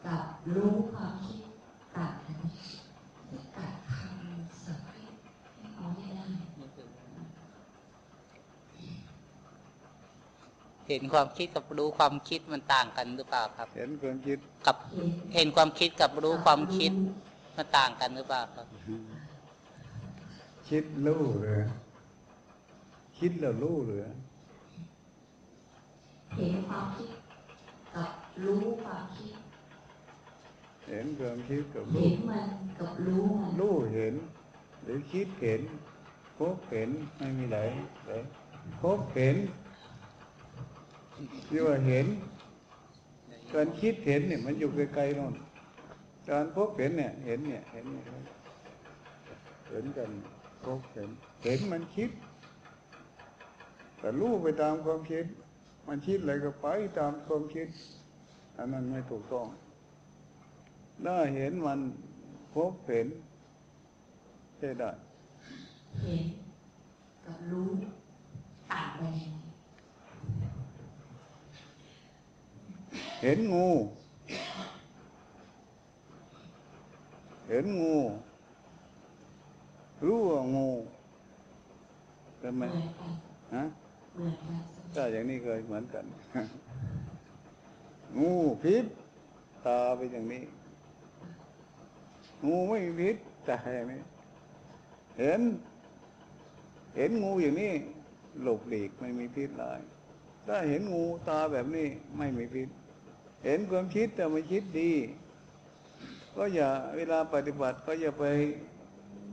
กับรู้ความ เห็นความคิดกับรู้ความคิดมันต่างกันหรือเปล่าครับ เห็นความคิดกับเห็นเห็นความคิดกับรู้ความคิดมันต่างกันหรือเปล่าครับ คิดรู้หรือคิดแล้วรู้หรือเห็นความคิดกับรู้ความคิด เห็นความคิดกับเห็รู้นมันกับรู้มันรู้เห็น หรือคิดเห็นพบเห็นไม่มีไหนไหนพบเห็น ที่ว่าเห็น การคิดเห็นเนี่ย มันอยู่ไกลๆโน่นการพบเห็นเนี่ย เห็นเนี่ย เห็นเนี่ยเห็นกันพบเห็น เห็นมันคิด แต่รู้ไปตามความคิด มันคิดอะไรก็ไปตามความคิด อันนั้นไม่ถูกต้องถ้าเห็นมันพบเห็นใช่ได้เห็นกับรู้ต่างกันยังไง เห็นงู เห็นงู รู้ว่างูใช่ไหมฮะถ้าอย่างนี้เคยเหมือนกัน งูพิษตาเป็นอย่างนี้ งูไม่มีพิษตาอย่างนี้ เห็น เห็นงูอย่างนี้หลบหลีกไม่มีพิษเลยถ้าเห็นงูตาแบบนี้ไม่มีพิษ เห็นความคิดแต่มันคิดดี ก็อย่าเวลาปฏิบัติก็อย่าไป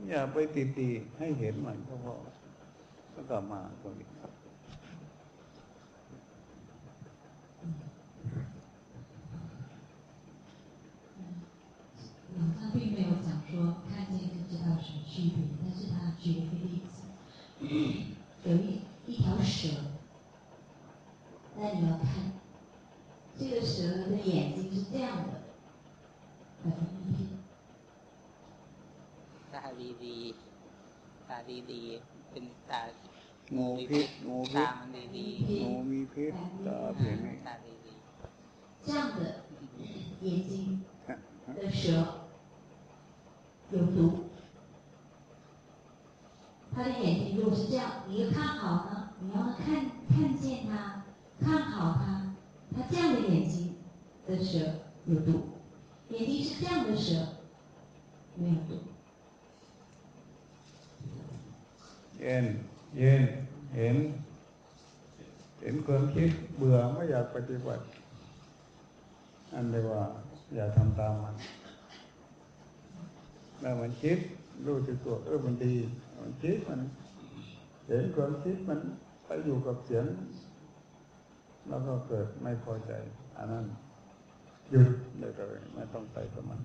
อย่าไปติดดีให้เห็นมันก็พอแล้วก็มาตรงนี้ 老他并没有讲说看见跟知道有什么区别，但是他举了一个例子，有一一条蛇，那你要看， 这个蛇的眼睛是这样的，百分之一， ตาดีดีๆตาดีดีๆเป็นตา งูพิษงูพิ ตา ษ มันดีดี งูมีพิษตาเปลี่ยนนี่ ตาดีดี 这样的眼睛的蛇有毒。他的眼睛如果是这样，你要看好呢，你要看看见它，看好它， 它这样的眼睛的蛇有毒，眼睛是这样的蛇没有毒。 เย็นเย็นเห็น เห็นความคิดเบื่อไม่อยากปฏิบัติ อันเรียกว่า อย่าทำตามมันแล้วมันคิดรู้สึกตัวเออมันดี มันคิดมัน เห็นความคิดมันไปอยู่กับเสียง แล้วก็เกิดไม่พอใจ อันนั้นหยุดเลยเลยไม่ต้องไปกับมัน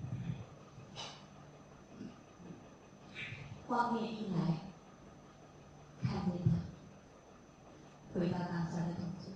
光面一来，看见它，回到当下的动作。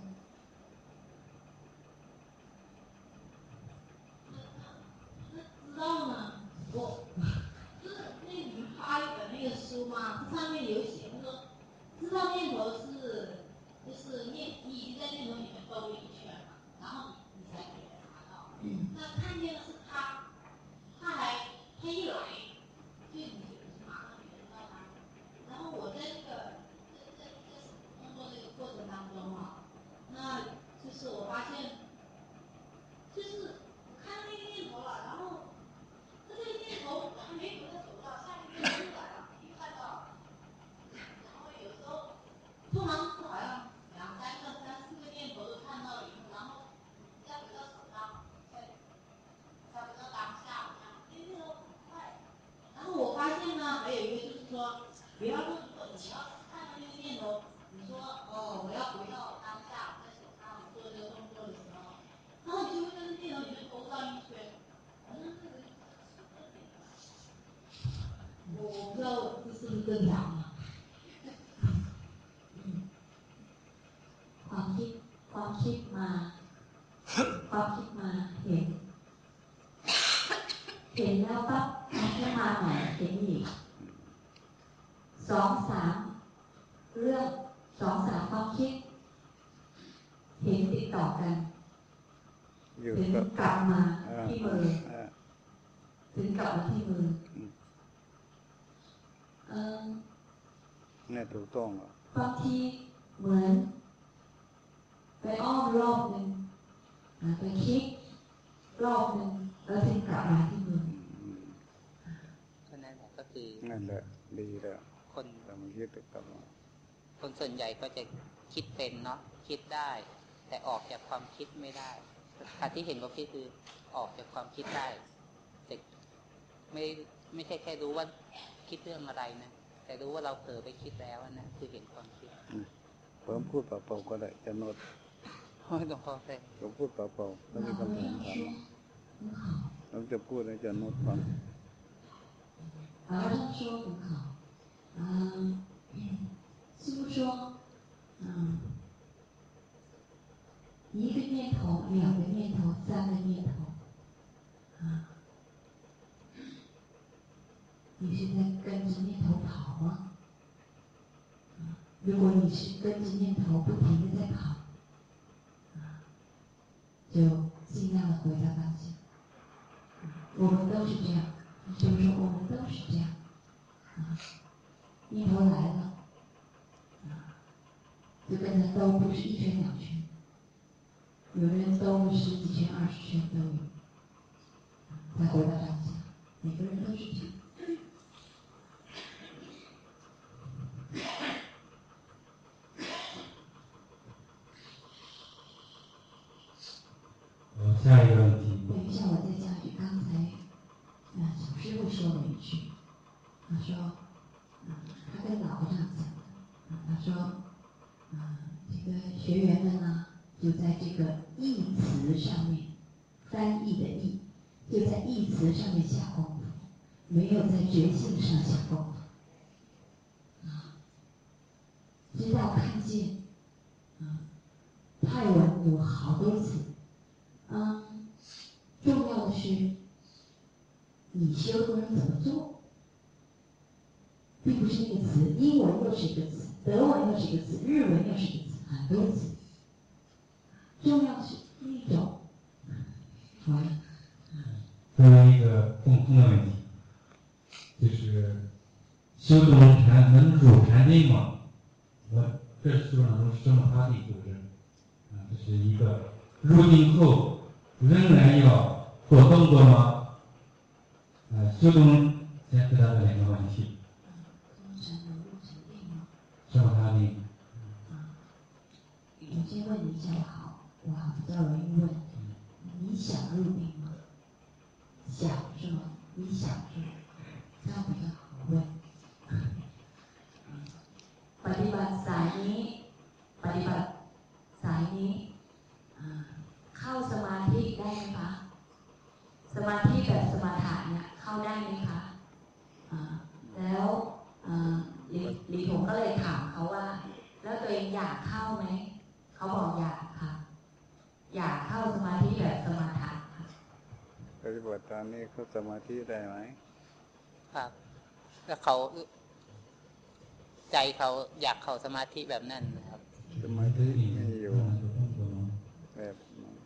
ต้องเหรอบางทีเหมือน ไปอ้อมรอบหนึ่งอ่าไปคิดรอบหนึ่งแล้วถึงกลับมาที่มืออืมก็นั่นแหละก็คือนั่นแหละดีแล้วคนแต่มันคิดกลับมาคนส่วนใหญ่ก็จะคิดเป็นเนาะคิดได้ แต่ออกจากความคิดไม่ได้การที่เห็นความคิดคือออกจากความคิดได้ แต่ไม่ไม่ใช่แค่รู้ว่าคิดเรื่องอะไรนะ แต่รู้ว่าเราเผลอไปคิดแล้วนะคือเห็นความคิด เพิ่มพูดเปล่าๆก็ได้จะโนด โอ้ยหลวงพ่อเลย ผมพูดเปล่าๆแล้วมีคำถามถามมา 很好， เราจะพูดให้จะโนดฟัง 然后他说很好，嗯，师傅说，嗯，一个念头、两个念头、三个念头，啊， 你是在跟着念头跑吗？如果你是跟着念头不停的在跑，就尽量的回到当下。我们都是这样，就是说我们都是这样，啊，念头来了，啊，就跟着兜不是一圈两圈，有的人兜十几圈、二十圈都有，再回到当下，每个人都是这样。呃，下一个问题，等一下，我再加一句，刚才，啊，小师傅说了一句，他说，嗯，他跟老和尚讲的，啊，他说，啊，这个学员们呢，就在这个义词上面，翻译的义，就在上面下功夫，没有在觉性上下功夫，啊，知道看见，啊，泰文有好多词。嗯，重要的是你修的人怎么做，并不是那个词，英文又是一个词，德文又是一个词，日文又是一个词，很多词。重要是一种。好了，最后一个共通的问题，就是修这种禅能入禅定吗？我这书上说什么他的故事，啊，这是一个入定后仍然要做动作吗？啊，修动先回答这两个问题，通常能入定吗？什么他的？我先问你一下好，我好比较容易问，你想入定吗？想是吗？你想是吗？这样比较好 ฏิบัติสายนี้ ปฏิบัติสายนี้อ่าเข้าสมาธิได้ไหมคะ สมาธิแบบสมาถะเนี่ยเข้าได้ไหมคะอ่าแล้วอ่าลีลีผมก็เลยถามเขาว่า แล้วตัวเองอยากเข้าไหมเขาบอกอยากค่ะ อยากเข้าสมาธิแบบสมาถะค่ะปฏิบัติตามนี้เขาสมาธิได้ไหมครับแล้วเขา ใจเขาอยากเข้าสมาธิแบบนั้นนะครับ สมาธิมีอยู่ 有动作吗？ แบบนั้น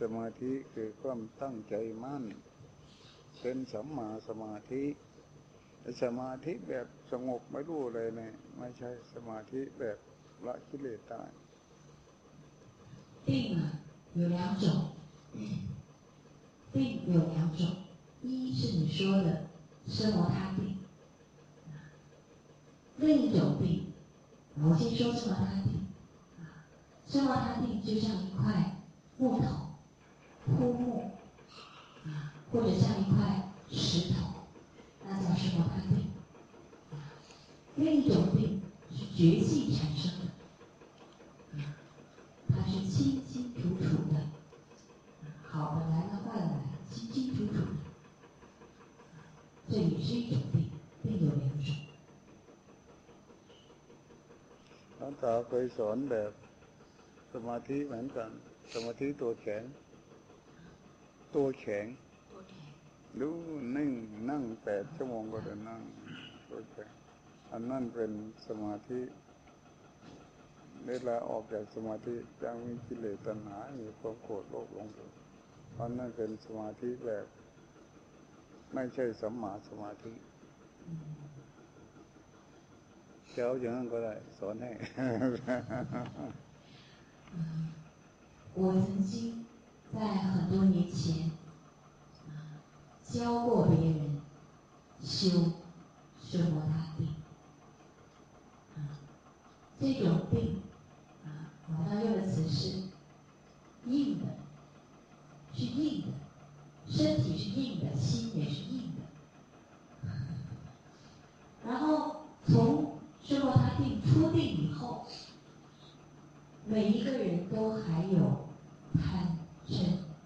สมาธิคือความตั้งใจมั่น เป็นสัมมาสมาธิแต่สมาธิแบบสงบไม่รู้เลยเนี่ยไม่ใช่สมาธิแบบละกิเลสได้ 定啊有两种，定有两种，一是你说的奢摩他定， 另一种病，我先说这么他定，啊，这么他定就像一块木头枯木，啊，或者像一块石头，那叫什么他定。另一种病是觉性产生 ยสอนแบบสมาธิเหมือนกัน สมาธิตัวแข็ง ตัวแข็งดูนิ่งนั่งแปดชั่วโมงก็จะนั่งตัวแข็งอันนั่นเป็นสมาธิเวลาออกจากสมาธิยังมีกิเลสตัณหาอยู่ความโกรธโลภหลงอยู่อันนั้นเป็นสมาธิแบบ ไม่ใช่สัมมาสมาธิ เจ้าอย่างนั้นก็ได้ สอนให้ 我曾经在很多年前啊教过别人修奢摩他定啊，这种定啊，老大用的词是硬的，是硬的，身体是硬的，心也是硬的。然后从 奢摩他定出定以后，每一个人都还有贪嗔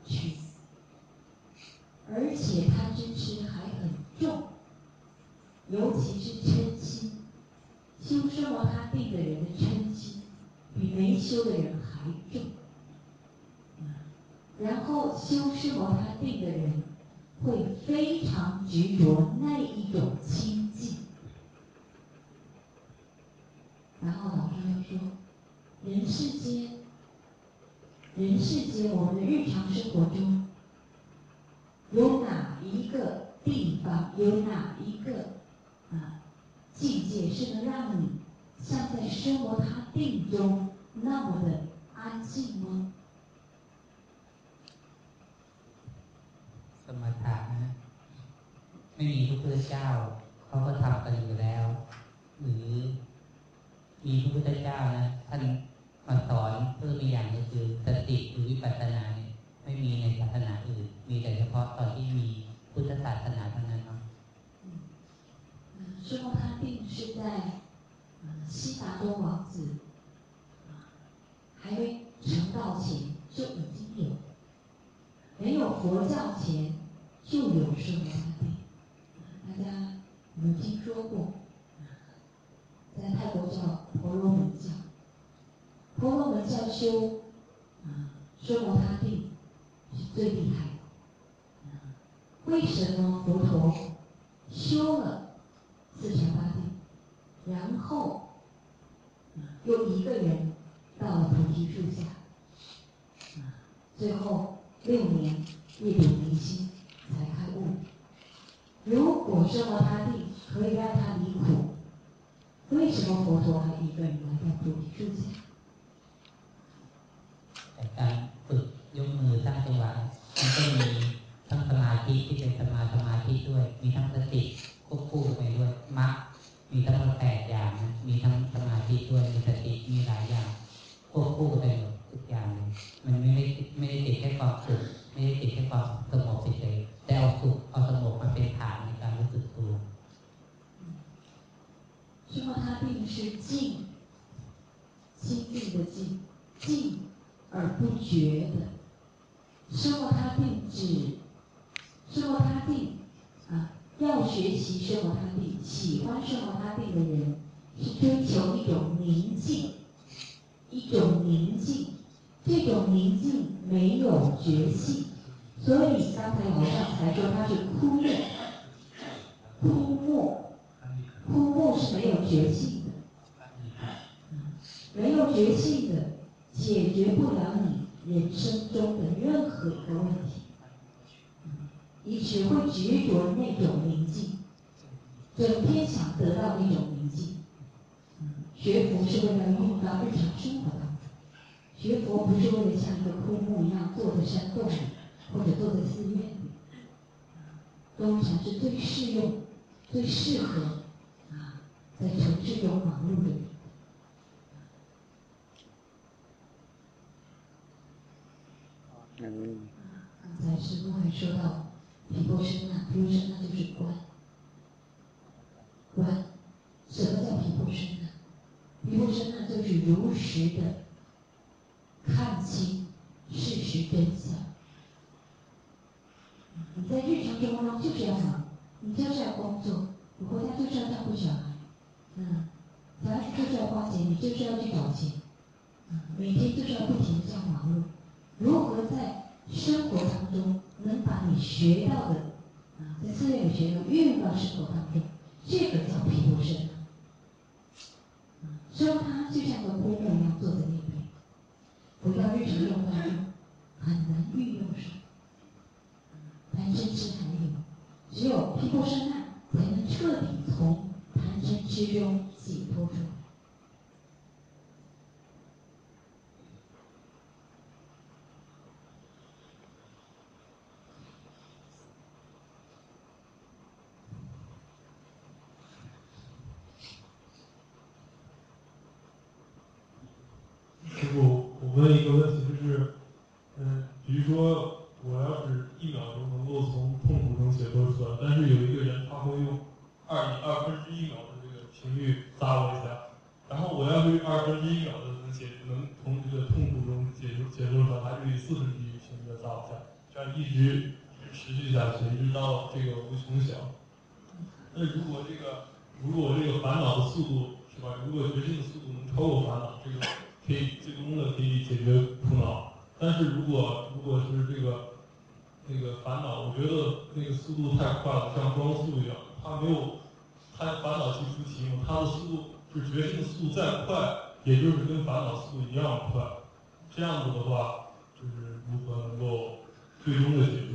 痴，而且贪嗔痴还很重，尤其是嗔心。修奢摩他定的人的嗔心比没修的人还重。然后修奢摩他定的人会非常执着那一种清净。然后老师又说，人世间，人世间我们的日常生活中，有哪一个地方，有哪一个啊境界是能让你像在奢摩他定中那么的安静吗？ สมถะนะไม่มีพระพุทธเจ้า เขาก็ทำกันอยู่แล้ว หรือ มีพระพุทธเจ้านะท่านมาสอนเพิ่มอีกอย่างก็คือสติหรือวิปัสสนาเนี่ยไม่มีในศาสนาอื่น มีแต่เฉพาะตอนที่มีพุทธศาสนาเท่านั้นเนาะ 嗯，奢摩他定是在呃悉达多王子啊还没成道前就已经有，没有佛教前就有奢摩他定。大家有没有听说过？ 在泰国叫婆罗门教，婆罗门教修啊奢摩他定是最厉害的。为什么佛陀修了四禅八定，然后又一个人到了菩提树下，最后六年一点明心才开悟。如果奢摩他定可以让他离苦，为什么佛陀还一个人来到菩提树下？ แต่การฝึกยกมือสร้างจังหวะมันก็มีทั้งสมาธิที่เป็นสมาสมาธิด้วย มีทั้งสติควบคู่กันไปด้วยมรรคมีทั้งหมดแปดอย่างนะมีทั้งสมาธิด้วยมีสติมีหลายอย่างควบคู่กันไปหมดทุกอย่างเลยมันไม่ได้ไม่ได้ติดแค่ความสุขไม่ได้ติดแค่ความสงบเฉยๆแต่เอาสุขเอาสงบมาเป็นฐานในการรู้สึก ตัว奢摩他定是静，清净的静，静而不觉的。奢摩他定指奢摩他定啊，要学习奢摩他定，喜欢奢摩他定的人是追求一种宁静，一种宁静。这种宁静没有觉性，所以刚才老上才说他是枯木，枯，枯木是没有觉性的。没有觉性的，解决不了你人生中的任何一个问题。你只会执着那种宁静，整天想得到那种宁静。学佛是为了用到日常生活当中，学佛不是为了像一个枯木一样坐在山洞里，或者坐在寺院里。东禅是最适用、最适合，在城市有忙碌的人。刚才师父还说到，皮破生啊，皮破生那就是观。观，什么叫皮破生呢？皮破生那就是如实的看清事实真相。你在日常生活中就是要忙，你就是要工作，你回家就是要照顾小孩。嗯，凡事就是要花钱，你就是要去找钱，每天就是要不停的这样忙碌。如何在生活当中能把你学到的，啊，在寺院里学的运用到生活当中，这个叫皮肤身。啊，说它就像个枯木一样坐在那边，不要日常生活当中很难运用上。贪嗔痴还有，只有皮肤身难，才能彻底从贪嗔痴中解脱出来。师傅，我问一个问题，就是，嗯，比如说我要是一秒钟能够从痛苦中解脱出来，但是有一个人他会用二二分之一秒的这个频率砸我一下，然后我要是二分之一秒的能解能从这个痛苦中解脱解脱出来，还是以四分之一频率的砸我一下，这样一直持续下去，一直到这个无穷小。那如果这个如果这个烦恼的速度是吧？如果决心的速度能超过烦恼，这个可以最终的可以解决苦恼。但是如果如果是这个那个烦恼，我觉得那个速度太快了，像光速一样，它没有它烦恼即菩提嘛，它的速度就是决心的速度再快，也就是跟烦恼速度一样快。这样子的话，就是如何能够最终的解决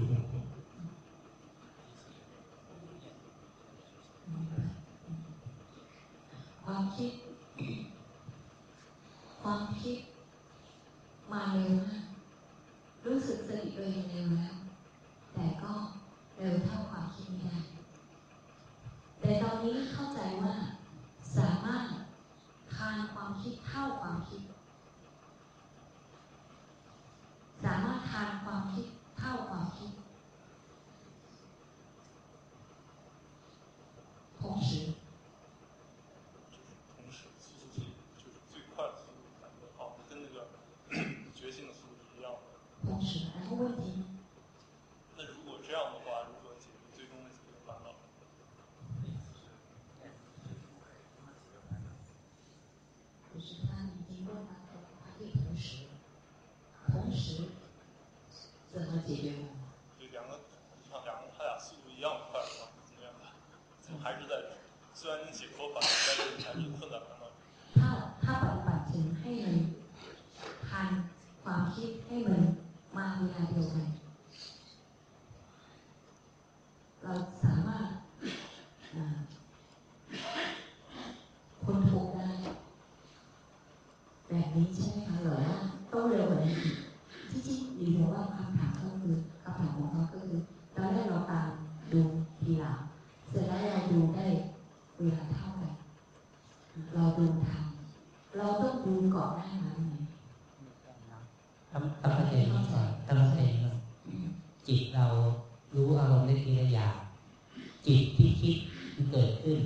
จิตที่คิดมันเกิดขึ้น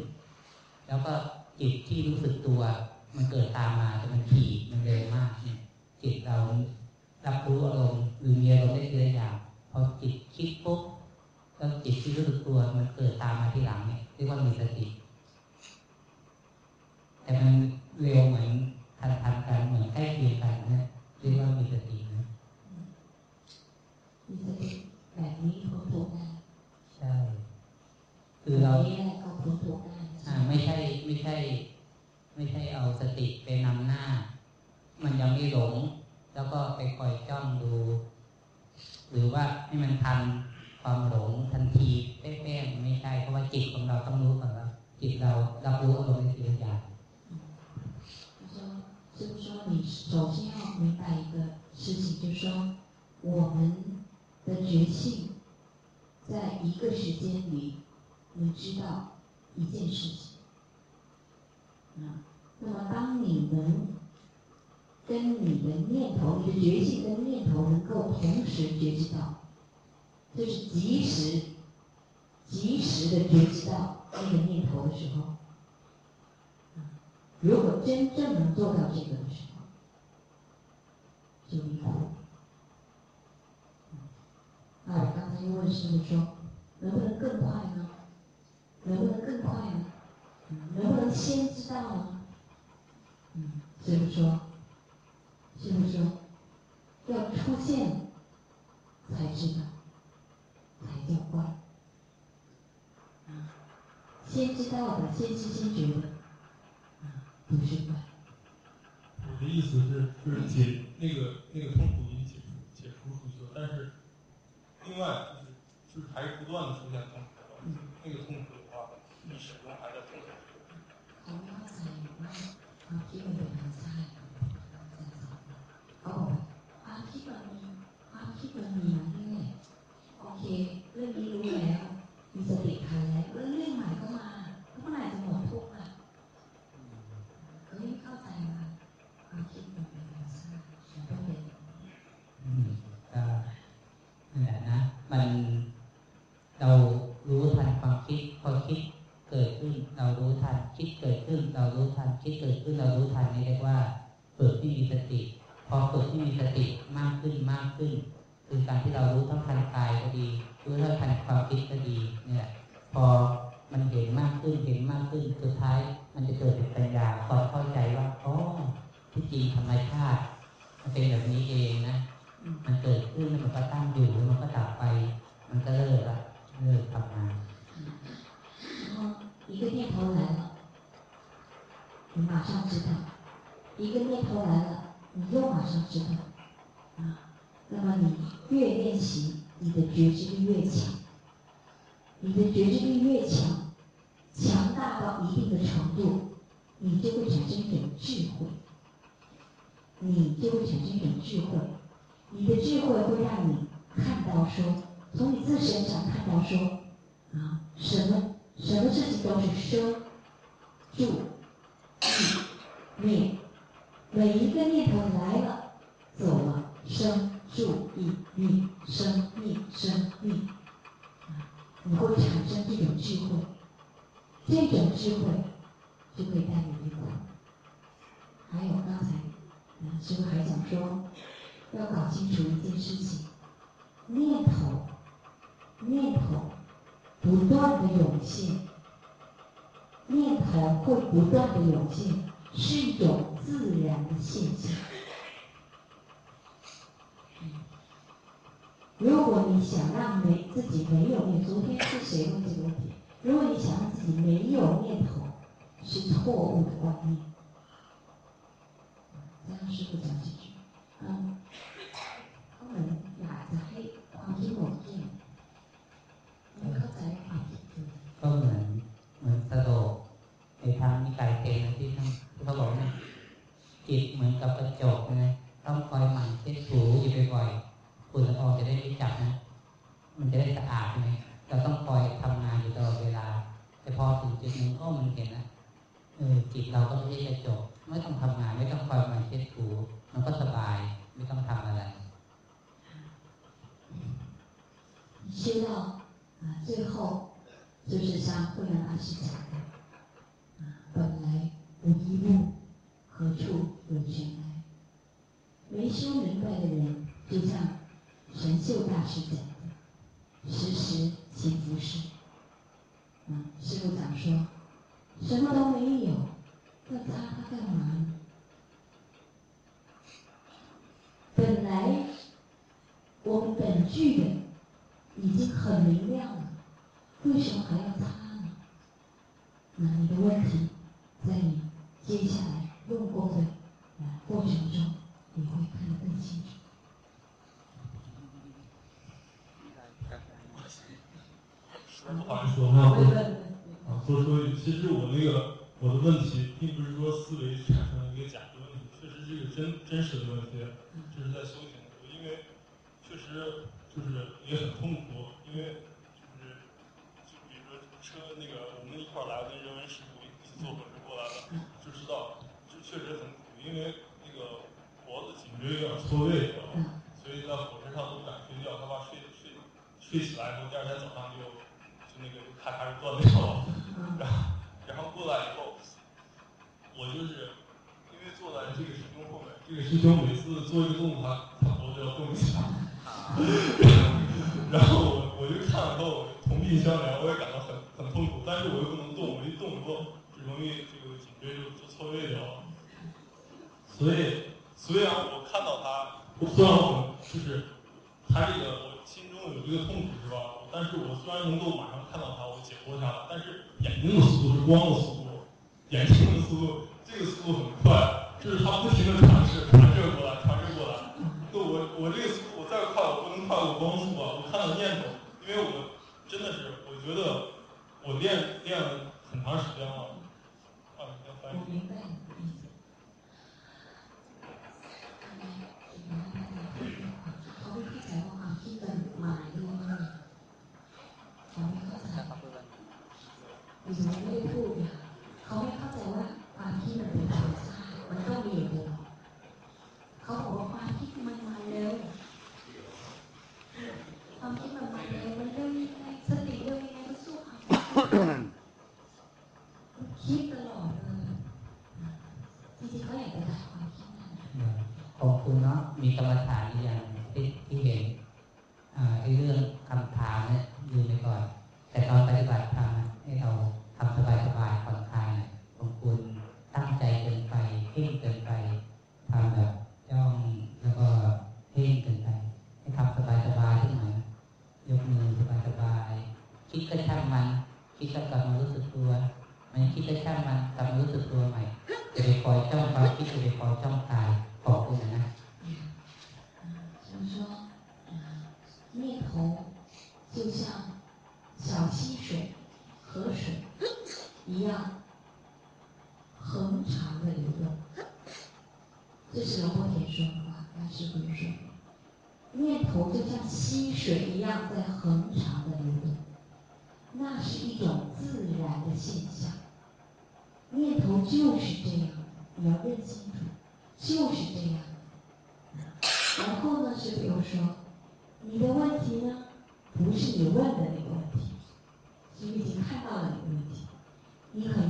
แล้วก็จิตที่รู้สึกตัว มันเกิดตามมาแต่มันถี่มันเร็วมากเนี่ยจิตเรารับรู้อารมณ์หรือมีอารมณ์ได้ทีละอย่างพอจิตคิดปุ๊บแล้วจิตที่รู้สึกตัวมันเกิดตามมาที่หลังเนี่ยเรียกว่ามีสติ แต่มันเร็วเหมือนทันทันกันเหมือนใกล้เคียงกันนะเรียกว่ามีสตินะมีสติแบบนี้พ้นทุกข์ได้ ใช่ คือเรา แบบนี้แหละก็พ้นทุกข์ได้ อ่าไม่ใช่ไม่ใช่ ไม่ใช่เอาสติไปนำหน้า มันยังไม่หลง แล้วก็ไปคอยจ้องดู หรือว่าให้มันทันความหลงทันทีเป๊ะๆไม่ใช่เพราะว่าจิตของเราต้องรู้ก่อนว่าจิตเรารับรู้อารมณ์ในทีละอย่าง 他说：“就是说，你首先要明白一个事情，就是说，我们的觉性，在一个时间里 你知道一件事情。啊，那么当你能跟你的念头、你的觉性跟念头能够同时觉知到，就是及时、及时的觉知到那个念头的时候。”如果真正能做到这个的时候，就离苦。那我刚才又问师傅说，能不能更快呢？能不能更快呢？能不能先知道呢？嗯，师傅说，师傅说，要出现才知道，才叫怪。啊，先知道的，先知先觉的，啊，不是怪。我的意思是，就是解那个那个痛苦已经解除解除出去了，但是另外就是就是还是不断的出现痛苦，那个痛苦 เขาไม่เข้าใจว่าความคิดมันเป็นธรรมชาติเขาบอกความคิดมันมีความคิดมันมีมาเรื่อยโอเค เรื่องนี้รู้แล้วมีสติทันแล้วแล้วเรื่องใหม่ก็มาแล้วเมื่อไหร่จะหมดทุกข์อะเขาไม่เข้าใจว่าความคิดมันเป็นธรรมชาติมันต้องเป็นอืมก็นั่นแหละนะมันเรารู้ทันความคิด พอคิดเกิดขึ้น เรารู้ทันคิดเกิดขึ้น เรารู้ทันคิดเกิดขึ้นเรารู้ทันนี่เรียกว่าฝึกที่มีสติ พอฝึกที่มีสติมากขึ้นมากขึ้น คือการที่เรารู้เท่าทันกายก็ดีรู้เท่าทันความคิดก็ดีเนี่ยพอมันเห็นมากขึ้นเห็นมากขึ้นสุดท้าย มันจะเกิดเป็นปัญญาพอเข้าใจว่าอ๋อที่จริงธรรมชาติมันเป็นแบบนี้เองนะมันเกิดขึ้นแล้วมันก็ตั้งอยู่ 一个念头来了，你又马上知道。啊，那么你越练习，你的觉知力越强，你的觉知力越强，强大到一定的程度，你就会产生一种智慧，你就会产生一种智慧，你的智慧会让你看到说，从你自身上看到说，啊，什么什么事情都是生、住、意、灭，每一个念头来了，走了，生、住、意、灭，生、灭、生、灭，啊，你会产生这种智慧，这种智慧就会带你离苦。还有刚才，嗯，师傅还讲说，要搞清楚一件事情，念头，念头。不断的涌现，念头会不断的涌现，是一种自然的现象。如果你想让没自己没有念，昨天是谁问这个问题？如果你想让自己没有念头，是错误的观念。这样师傅讲几句，嗯，เขาเหมือนอยากจะให้ความคิดหมดเกลี้ยงไม่เข้าใจว่าความคิดคือ ก็เหมือนเหมือนสโลกในทางนิกายเทนที่ท่านที่เขาบอกเนี่ย จิตเหมือนกับกระจกนะต้องคอยหมั่นเช็ดถูอยู่บ่อยๆฝุ่นละอองจะได้ไม่จับนะ มันจะได้สะอาดใช่ไหมเราต้องคอยทำงานอยู่ตลอดเวลา แต่พอถึงจุดหนึ่งก็มันเห็นนะเออจิตเราก็ไม่ใช่กระจก ไม่ต้องทำงาน ไม่ต้องคอยหมั่นเช็ดถู มันก็สบาย ไม่ต้องทำอะไร 修到啊，最后就是像慧能大师讲的啊，本来无一物， 何处有尘埃？没修明白的人，就像神秀大师讲的，时时勤拂拭。啊，师傅讲说，什么都没有，那擦它干嘛呢？本来我们本具的已经很明亮了，为什么还要擦呢？那你的问题在你接下来用过的啊过程中，你会看得更清楚。不好意思，我们要问问问啊，多说一句，其实我那个我的问题，并不是说思维产生了一个假的问题，确实是一个真真实的问题，这是在修行的时候，因为确实就是也很痛苦，因为就是就比如说车那个我们一块儿来跟人文师傅一起坐火车过来的，就知道确实很苦，因为那个脖子颈椎有点错位，知道吧？所以在火车上都不敢睡觉，他怕睡睡睡起来之后，第二天早上就就那个就咔嚓就断掉了。(laughs) 然后然后过来以后，我就是因为坐在这个师兄后面，这个师兄每次做一个动作，他他脖子要动一下，(laughs) 然后我我就看了以后同病相怜，我也感到很很痛苦，但是我又不能动，我一动以后就容易这个颈椎就就错位掉了。所以虽然我看到他，我虽然我就是他这个我心中有这个痛苦是吧？但是我虽然能够马上看到他，我解脱下来，但是眼睛的速度是光的速度，眼睛的速度这个速度很快，就是他不停的传世，传射过来，传射过来。就我我这个速度我再快我不能快过光速啊！我看到念头，因为我真的是我觉得我练练了很长时间了。啊，要翻译。 ดิฉันไม่ได้พูดเนี่ยเขาไม่เข้าใจว่าความคิดมันเป็นธรรมชาติมันต้องมีอย่างเดียวเขาบอกว่าความคิดมันมาเร็วความคิดมันมาเร็วมันเร็วยังไงสติเร็วยังไงก็สู้ความคิดตลอดเลยจริงๆเขาอยากจะดับความคิดนั่นขอบคุณเนาะมีกรรมฐานอีอย่างที่ที่เห็นไอ้เรื่องคำถามเนี่ยยืนไปก่อน แต่ตอนปฏิบัติธรรมอะให้เราทำสบายๆผ่อนคลายหน่อยของคุณตั้งใจเกินไปเพ่งเกินไปทำแบบจ้องแล้วก็เพ่งเกินไป ให้ทำสบายๆขึ้นมานะยกมือสบายๆคิดก็ช่างมัน คิดก็กลับมารู้สึกตัว ได้ช่างมันกลับมารู้สึกตัวใหม่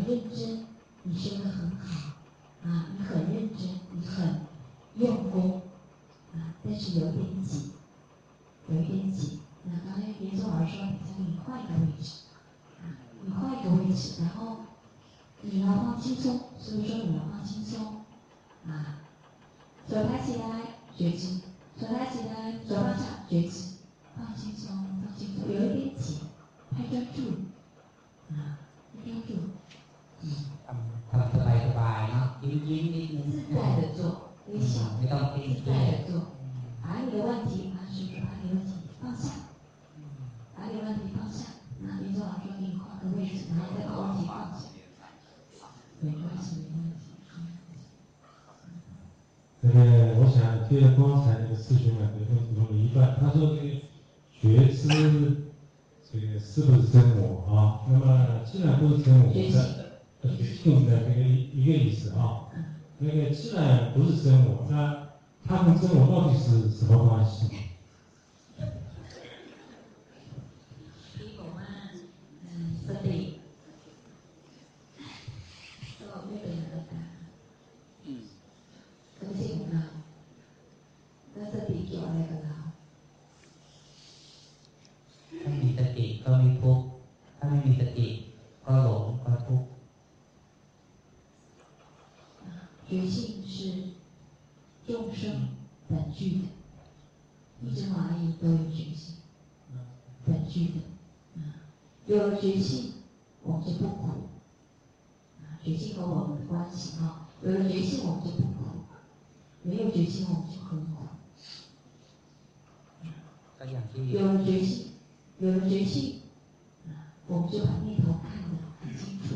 认真，你修的很好，啊，你很认真，你很用功，啊，但是有点挤，有点挤。那刚才严总老师说，你想你换一个位置，啊，你换一个位置，然后你要放轻松，所以说你要放轻松，啊，手抬起来。觉知，手抬起来，手放下，觉知，那个，我想接着刚才那个师兄啊，给问题问了一半，他说这个觉知这个是不是真我啊？那么既然不是真我，觉性那觉性的这个一个意思啊。那个既然不是真我，那它跟真我到底是什么关系？ไม่มีสติก็หลงก็ทุกข์ 觉性是众生本具的，一只蚂蚁都有觉性，本具的。啊，有了觉性，我们就不苦。啊，觉性和我们的关系啊，有了觉性我们就不苦，没有觉性我们就很苦。 ก็อย่างที่ 有了觉性，有了觉性，啊， 我们就把念头看得很清楚；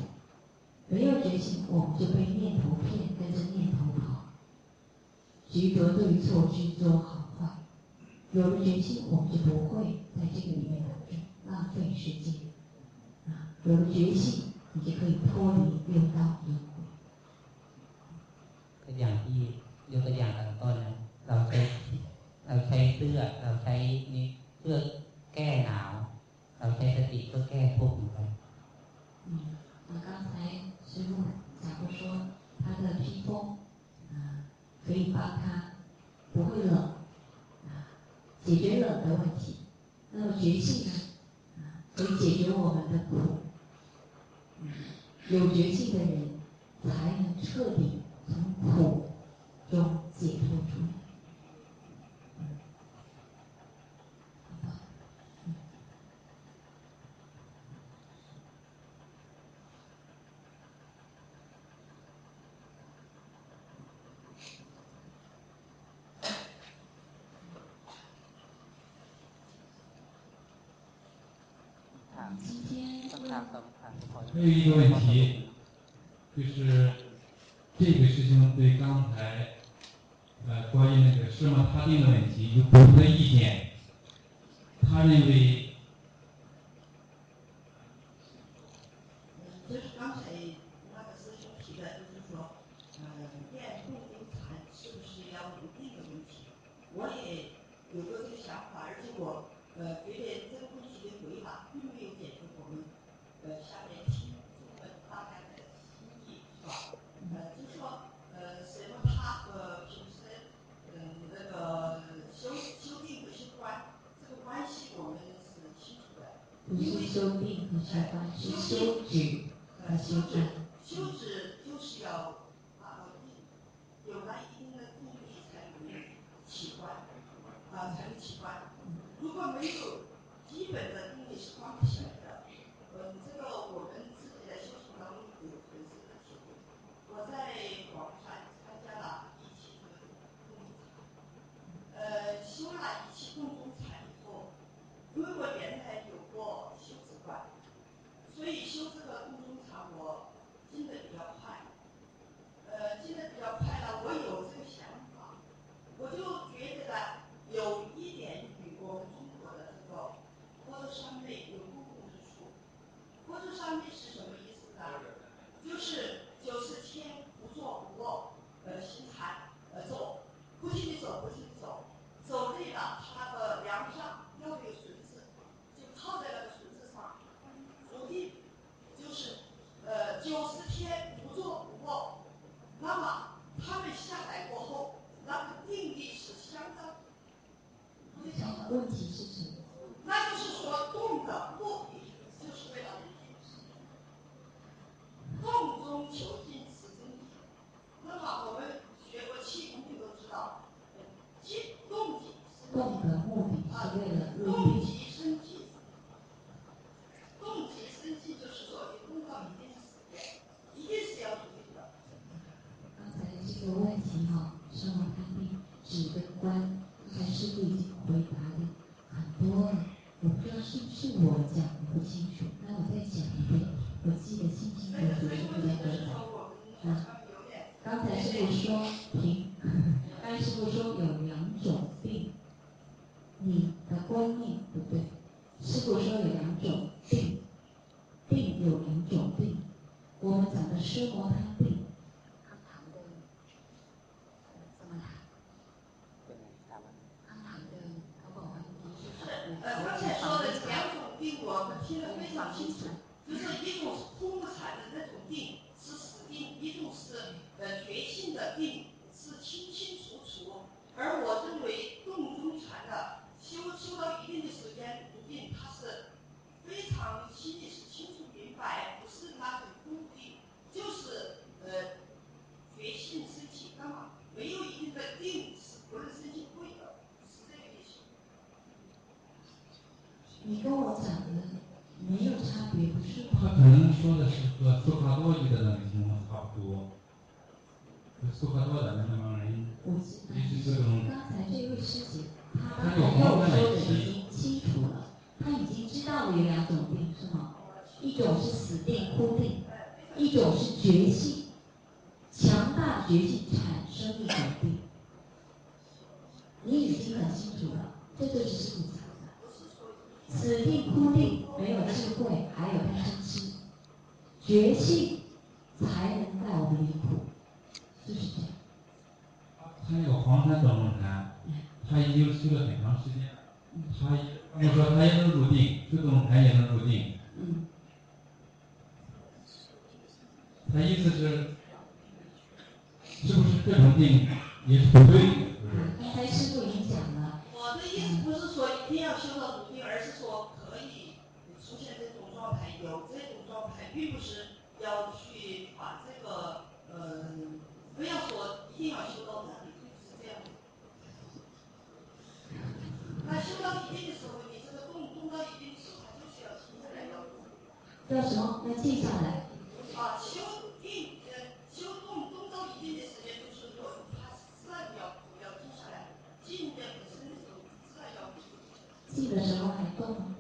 没有觉性，我们就被念头骗，跟着念头跑，局得对错，知错好坏。有了觉性，我们就不会在这个里面打转，浪费时间。啊，有了觉性，你就可以脱离六道轮回。 ก็อย่างที่ยกตัวอย่างตอนต้นนะเราใช้เราใช้เสื้อ เราใช้นี่เพื่อแก้หนาว ok，那第一个，get 后，嗯，我刚才师问，讲过说他的披风，啊，可以帮他不会冷，啊，解决冷的问题，那么决心呢，可以解决我们的苦，嗯，有决心的人才能彻底从苦中解脱出来。还有一个问题，就是这个事情对刚才呃关于那个什么他定的问题，有不同的意见，他认为。刚才师傅说，凭，刚才师傅说有两种病，你的观念不对。师傅说有两种病，病有两种病，我们讲的湿摩汤病。说的是和苏卡诺伊的那个情况差不多，苏卡诺的那帮人，也是这种。刚才这位师姐，她刚才又说的已经清楚了，她已经知道了有两种病，是吗？一种是死病枯病，一种是绝气，强大绝气产生一种病。你已经很清楚了，这就是补偿的。不死病枯病没有智慧，还有诞生期。觉性才能带我们离苦，就是这样。他那个黄山总论坛，他已经修了很长时间了。他他们说他也能入定，这种禅也能入定。他意思是，是不是这种定也是不对？刚才师傅已经讲了，我的意思不是说一定要修到笃定，而是说可以出现这种状态有。并不是要去把这个，嗯，不要说一定要修到哪里，就是这样。那修到一定的时候，你这个动动到一定的时候，它就是要停下来要。要什么？要静下来。啊，修定，呃，修动动到一定的时间，就是说，它自然要要静下来，静的本身的时候，自然要。静的时候还动？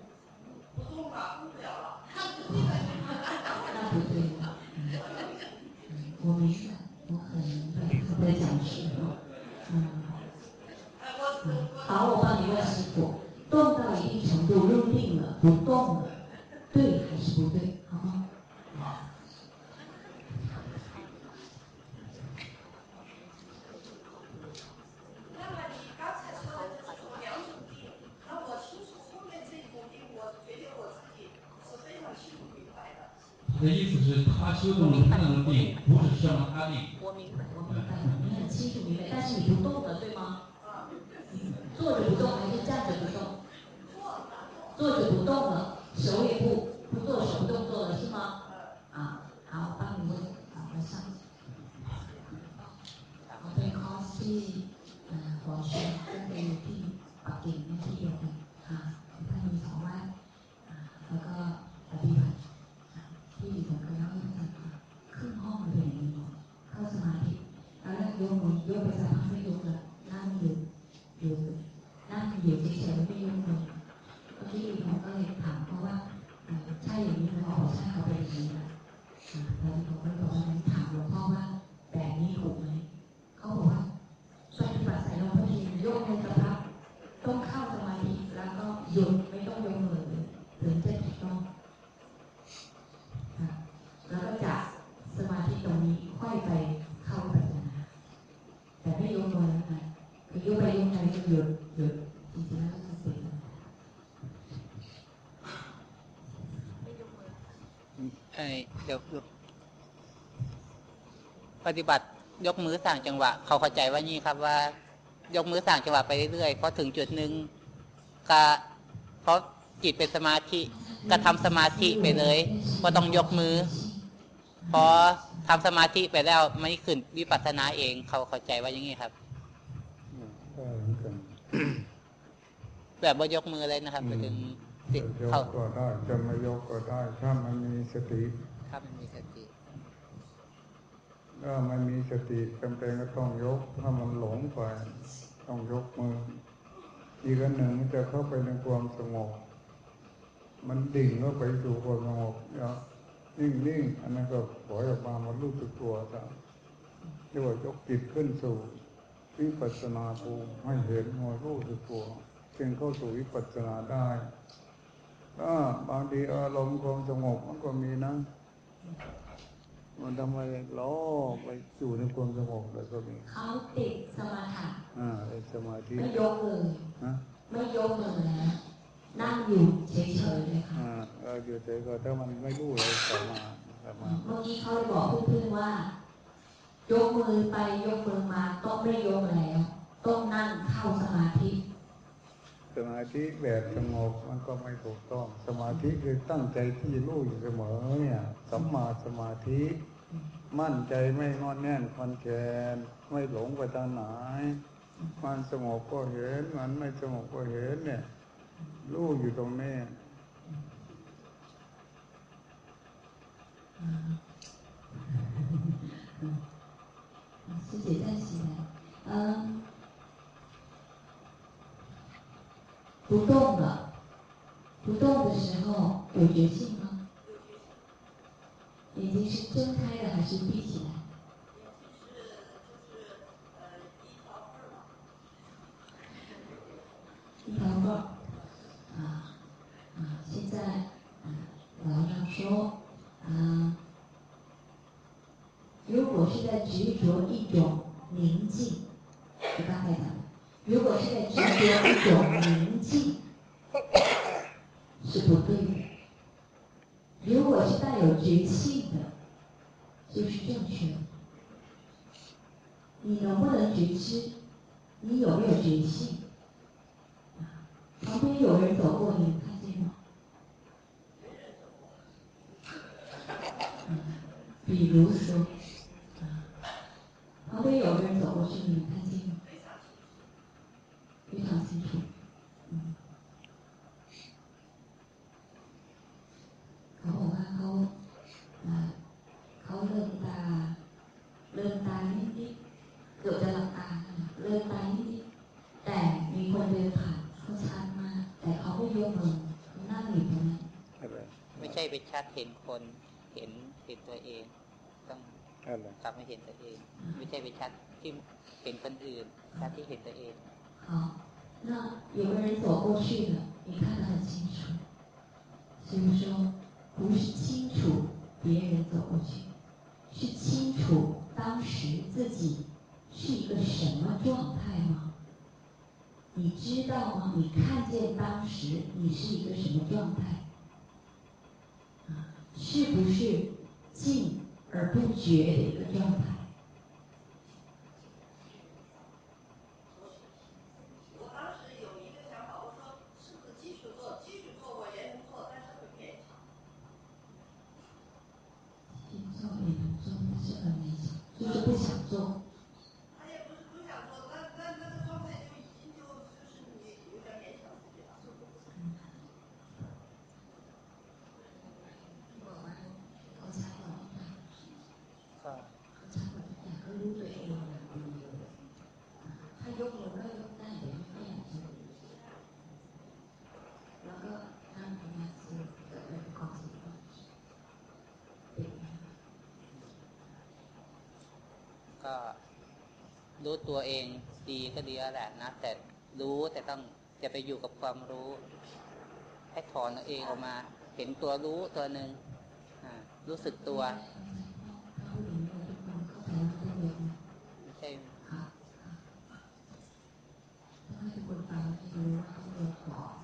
清楚明白的。他的意思是，他修动他能定，不是什么他定。我明白，我明白，你很清楚明白，但是你不动了，对吗？坐着不动还是站着不动？坐着不动了，手也不不做什 ปฏิบัติยกมือสั่งจังหวะ เขาเข้าใจว่านี่ครับว่า ยกมือสั่งจังหวะไปเรื่อยๆพอถึงจุดหนึ่งก็เพราะจิตเป็นสมาธิก็ทำสมาธิไปเลยก็ต้องยกมือ พอทำสมาธิไปแล้วไม่ขึ้นวิปัสสนาเองเขาเข้าใจว่าอย่างนี้ครับก็เหมือนกันแบบว่ายกมือเลยนะครับไปถึงติดจะยเข้ากก็ได้จะไม่ยกก็ได้ ถ้ามันมีสติถ้ามันมีสติ ถ้ามันมีสติจำเป็นก็ต้องยก ถ้ามันหลงไปต้องยกมือ อีกอันหนึ่งจะเข้าไปในความสงบ มันดิ่งเข้าไปสู่ความสงบแล้วนิ่งๆอันนั้นก็ปล่อยออกมามันรู้สึกตัวซะเรียกว่ายกจิตขึ้นสู่วิปัสสนาภูมิให้เห็นหัวรู้สึกตัวจึงเข้าสู่วิปัสสนาได้ถ้าบางทีอารมณ์ความสงบมันก็มีนะ มันทำไมล้อไปอยู่ในความสงบเลยก็มีเขาติดสมาธิอ่าไอ้สมาธิไม่ยกเลยนะไม่ยกมือแล้วนั่งอยู่เฉยๆเลยค่ะอ่าเอออยู่เฉยก็ถ้ามันไม่รู้เลยกลับมากลับมาเมื่อกี้เขาเลยบอกเพื่อนๆว่า ยกมือไปยกมือมาต้องไม่ยกแล้วต้องนั่งเข้าสมาธิ สมาธิแบบสงบมันก็ไม่ถูกต้อง สมาธิคือตั้งใจที่รู้อยู่เสมอเนี่ยสัมมาสมาธิมั่นใจไม่งอนแน่นคอนแคนไม่หลงไปทางไหนมันสงบก็เห็น มันไม่สงบก็เห็นเนี่ยรู้อยู่ตรงนี้ 不动了，不动的时候有觉性吗？眼睛是睁开的还是闭起来？一条缝儿啊啊！现在啊，我要说啊，如果是在执着一种宁静，我刚才讲的，如果是在执着一种是一个什么状态吗？你知道吗？你看见当时你是一个什么状态？是不是静而不觉的一个状态？ ก็รู้ตัวเองดีก็ดีแหละนะแต่รู้แต่ต้องจะไปอยู่กับความรู้ ให้ถอนตัวเองออกมา เห็นตัวรู้ตัวหนึ่งรู้สึกตัว ถ้าพูดอย่างนี้ทุกคนเข้าใจว่าต้องยกนะ ไม่ใช่ ค่ะต้องให้ทุกคนฟังให้รู้ว่าต้องยกก่อน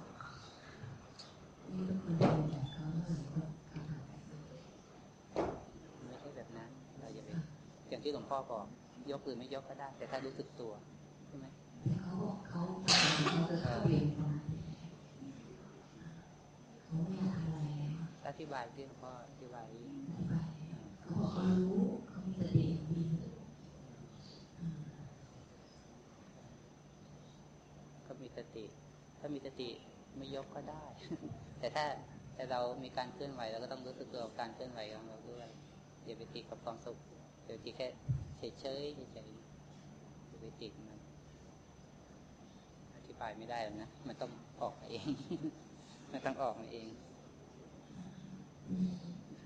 นี่ทุกคนเป็นแบบเขาเมื่อไหร่คนเขาทำแบบนี้ ไม่ใช่แบบนั้น เราอย่าไปอย่างที่หลวงพ่อบอก ยกหรือไม่ยกก็ได้ แต่ถ้ารู้สึกตัวใช่ไหมเขาเขาเขาจะเข้าเรียนมาเขาไม่อยากทำอะไรอธิบายที่หลวงพ่ออธิบายเขาบอกเขารู้เขามีสติดีก็มีสติ ถ้ามีสติไม่ยกก็ได้ แต่ถ้าแต่เรามีการเคลื่อนไหวเราก็ต้องรู้สึกตัวการเคลื่อนไหวของเราด้วยอย่าไปติดกับความสุขอย่าไปติดแค่ เฉยเฉยๆเฉยๆอย่าไปติดมันอธิบายไม่ได้หรอกนะ มันต้องออกมาเอง มันต้องออกมาเองมี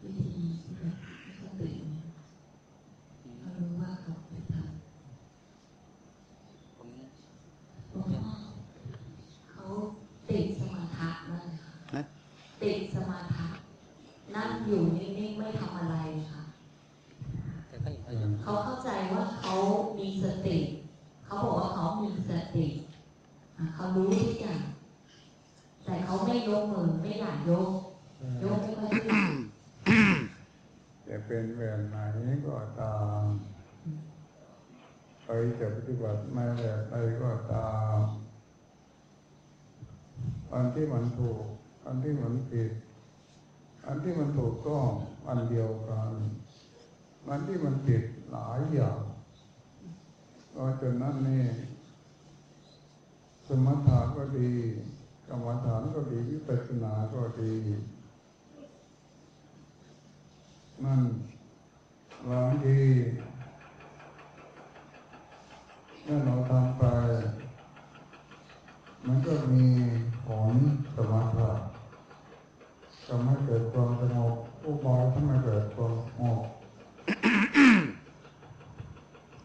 วิธีที่แบบสติเนี่ยเขารู้ว่าเขาไปทผมำหลวงพ่อเขาติดสมาธินั่นเลยค่ะนะติดสมาธินั่งอยู่นิ่งๆไม่ทำอะไรค่ะ แต่ก็เห็นเขาอยู่ เขาเข้าใจว่าเขามีสติ เขาบอกว่าเขามีสติอะเขารู้ทุกอย่าง แต่เขาไม่ยก ยกยกกไม่ค่อยขึ้นจะเป็นแบบไหนก็ตามไปจะปฏิบัติไม่แบบใดก็ตามอันที่มันถูก อันที่มันผิด อันที่มันถูกต้องอันเดียวกัน อันที่มันผิดหลายอย่างเพราะฉะนั้นนี่สมถะก็ดี กรรมฐานก็ดีวิปัสสนาก็ดีมันบางทีเมื่อเราทำไป มันก็มีผลสมถะทำให้เกิดความสงบผู้บอยทำให้เกิดความสงบ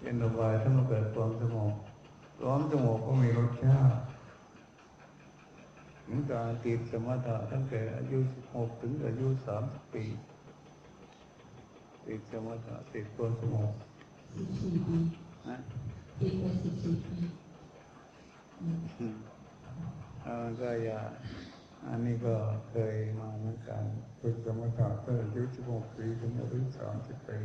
เป็นอุบายทำให้เกิดความสงบร้อมสงบก็มีรสชาติ หมือนการติดสมถะตั้งแต่อายุ16ถึงอายุ30ปี ติดสมถะติดความสงบ สิบสี่ปี นะ ติดไปสิบสี่ปีอืม อืมอ่าก็อย่าอันนี้ก็เคยมาเหมือนกันฝึกสมถะตั้งแต่อายุ16ปีถึงอายุ30ปี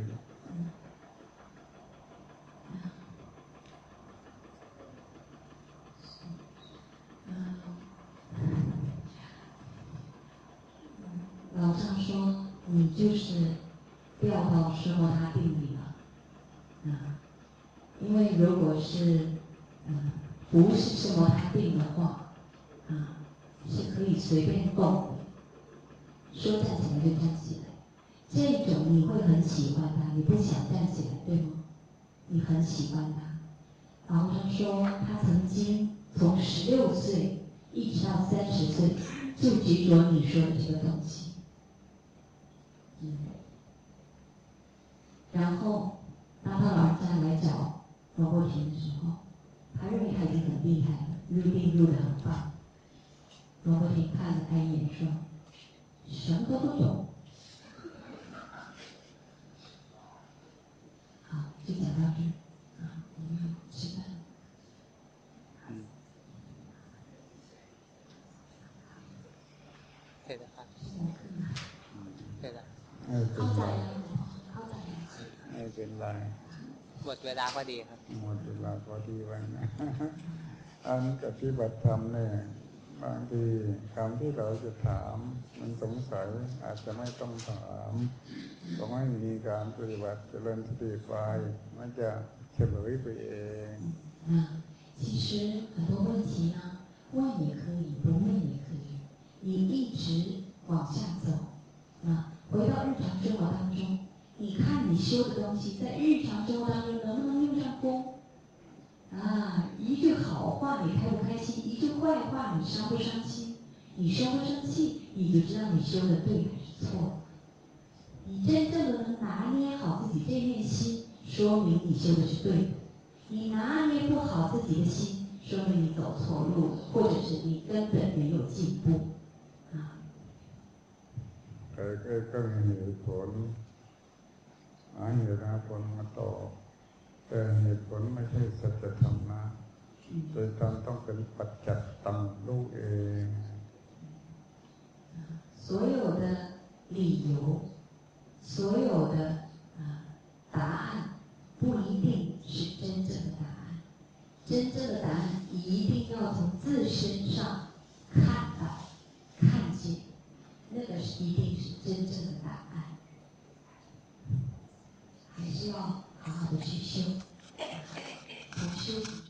到生活他定里了，啊，因为如果是嗯不是生活他定的话，啊是可以随便动，说站起来就站起来，这种你会很喜欢他，你不想站起来对吗？你很喜欢他，然后他说他曾经从十六岁一直到三十岁就执着你说的这个东西。嗯，然后当他老人家来找罗国平的时候，他认为他已经很厉害了，入定入的很棒。罗国平看了他一眼说：“什么都不懂。”好，就讲到这。嗯，对的哈，对的，嗯，的，好在。 เป็นไร หมดเวลาพอดีครับ หมดเวลาพอดีไว้นะ อันปฏิบัติธรรมเนี่ยบางทีคำที่เราจะถาม มันสงสัยอาจจะไม่ต้องถามก็ไม่มีการปฏิบัติเจริญสติไปมันจะเฉลยไปเอง 啊，其实很多问题呢，问也可以，不问也可以，你一直往下走，啊，回到日常生活当中， 你看你修的东西在日常生活当中能不能用上功？啊，一句好话你开不开心？一句坏话你伤不伤心？你生不生气？你就知道你修的对还是错。你真正的能拿捏好自己这面心，说明你修的是对的。你拿捏不好自己的心，说明你走错路，或者是你根本没有进步。啊。หตุผลหาเหตุหาผลมาต่อ แต่เหตุผลไม่ใช่สัจธรรมนะโดยธรรมต้องเป็นปัจจัตตังรู้เอง 所有的理由，所有的啊答案，不一定是真正的答案。真正的答案一定要从自身上看到、看见，那个是一定是真正的答案。 需要好好的去修，好好修。